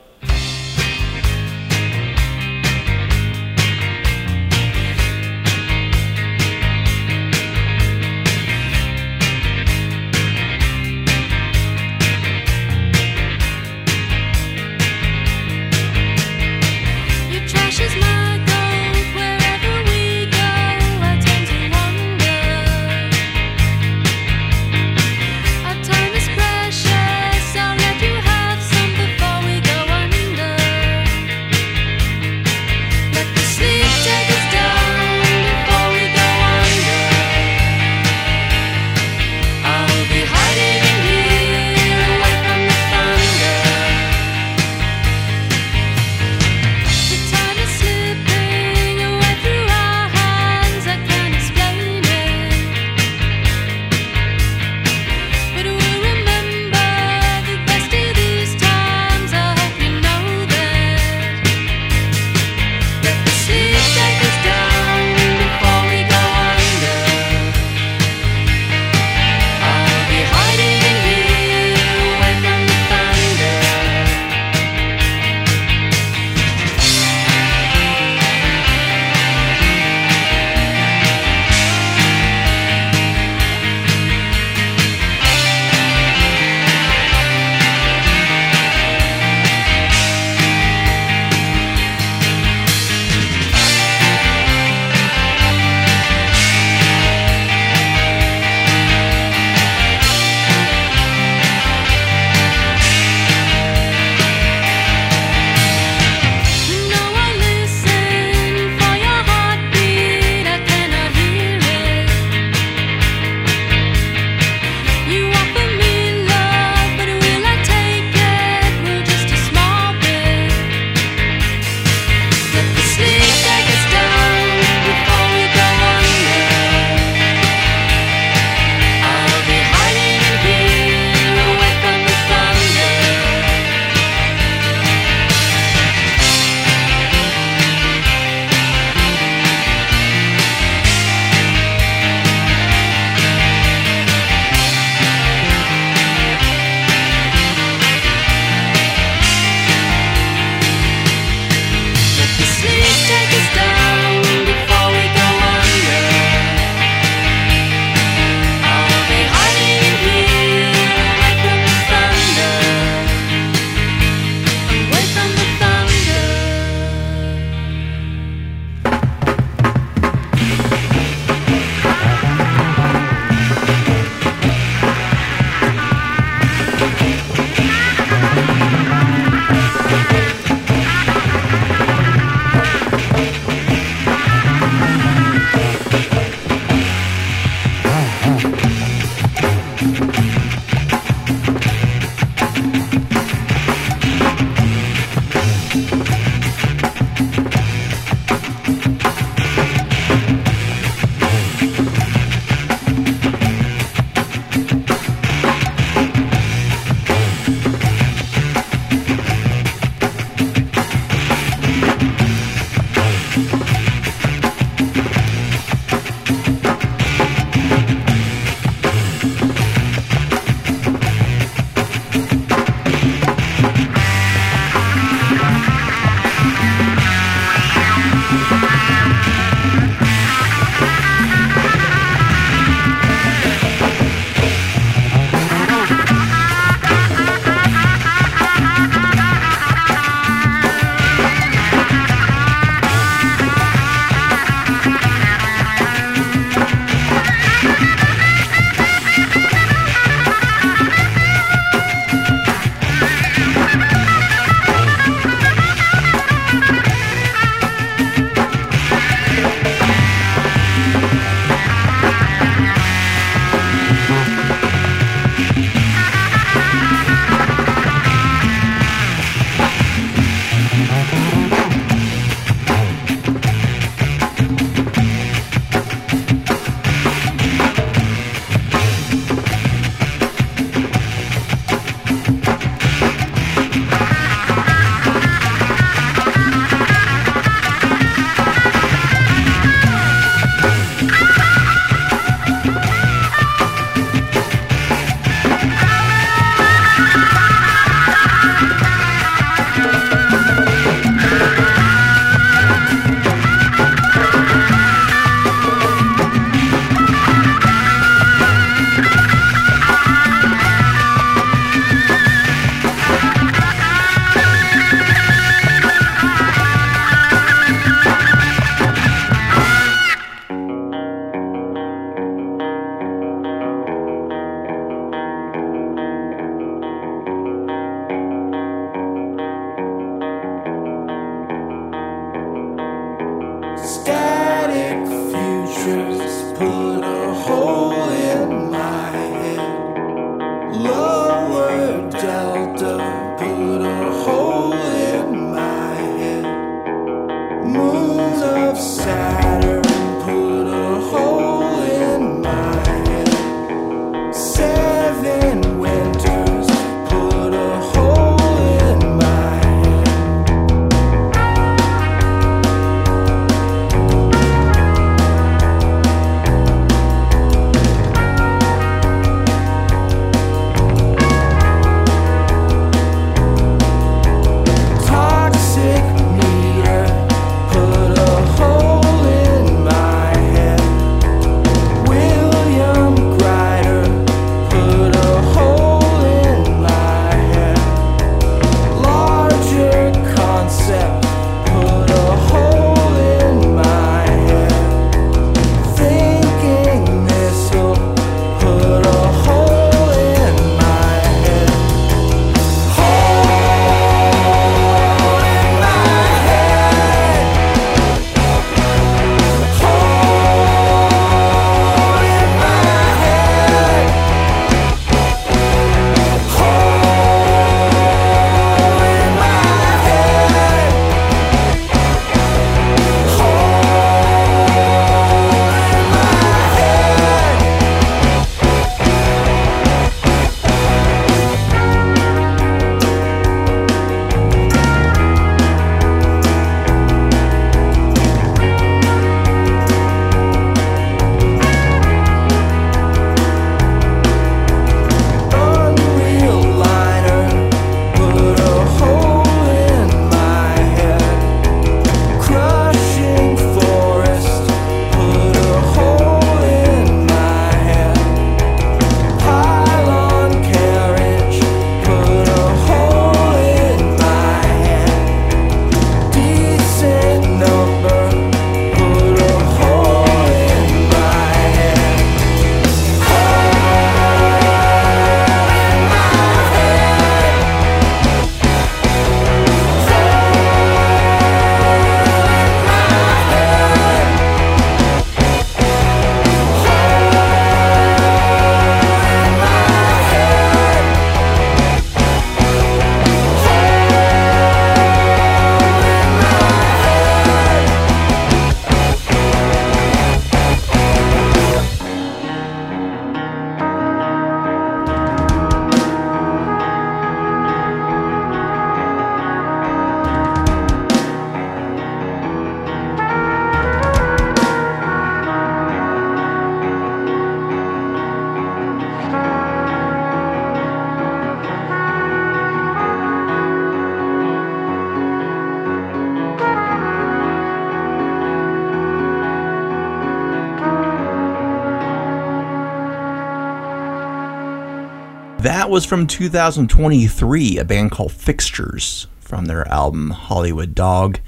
That was from 2023, a band called Fixtures from their album Hollywood Dog.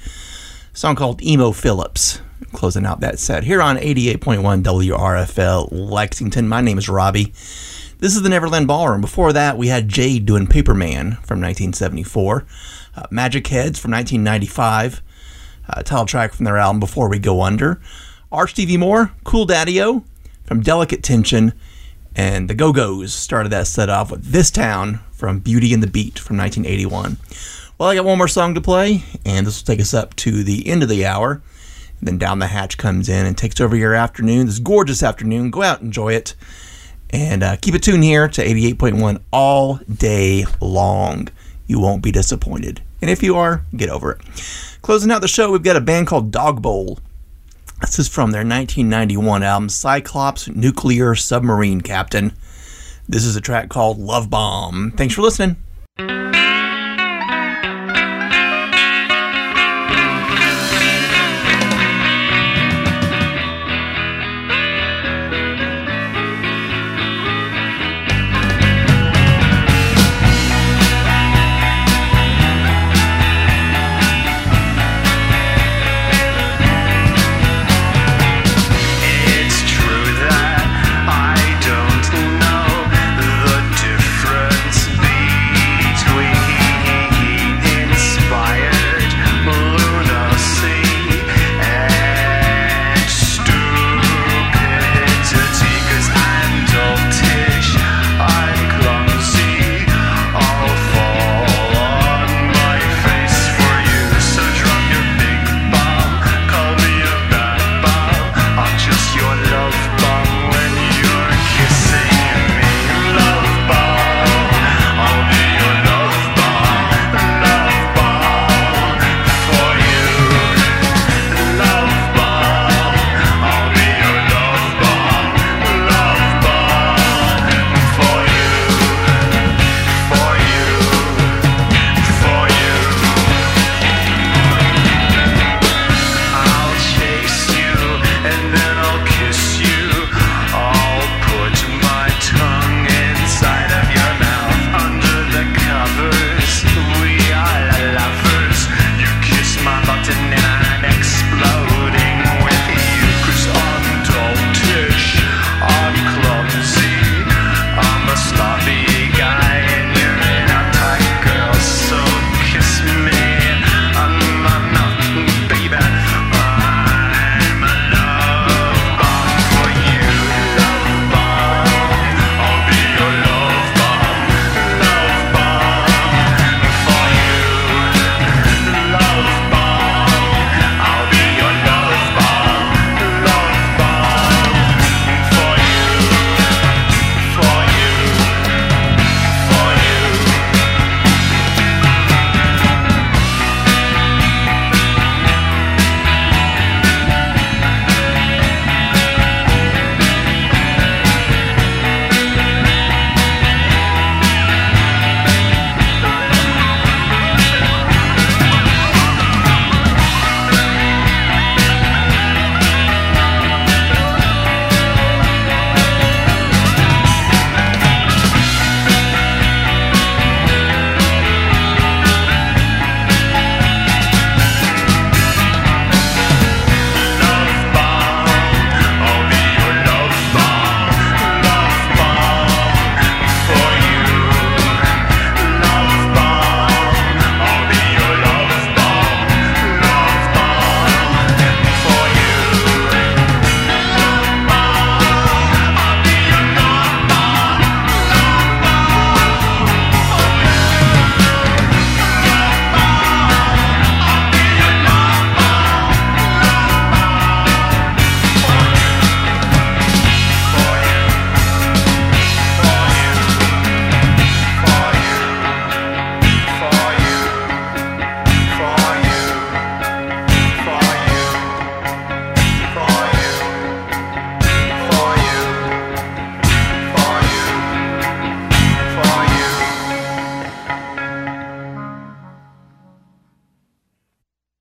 Song called Emo Phillips. Closing out that set here on 88.1 WRFL Lexington. My name is Robbie. This is the Neverland Ballroom. Before that, we had Jade doing Paperman from 1974, uh, Magic Heads from 1995, uh, title track from their album Before We Go Under, Archie Moore, Cool Daddy-O from Delicate Tension, and the Go Go's started that set off with This Town from Beauty and the Beat from 1981. Well, I got one more song to play, and this will take us up to the end of the hour. And then Down the Hatch comes in and takes over your afternoon, this gorgeous afternoon. Go out, enjoy it, and uh, keep it tuned here to 88.1 all day long. You won't be disappointed. And if you are, get over it. Closing out the show, we've got a band called Dogbowl. This is from their 1991 album, Cyclops Nuclear Submarine Captain. This is a track called Love Bomb. Thanks for listening.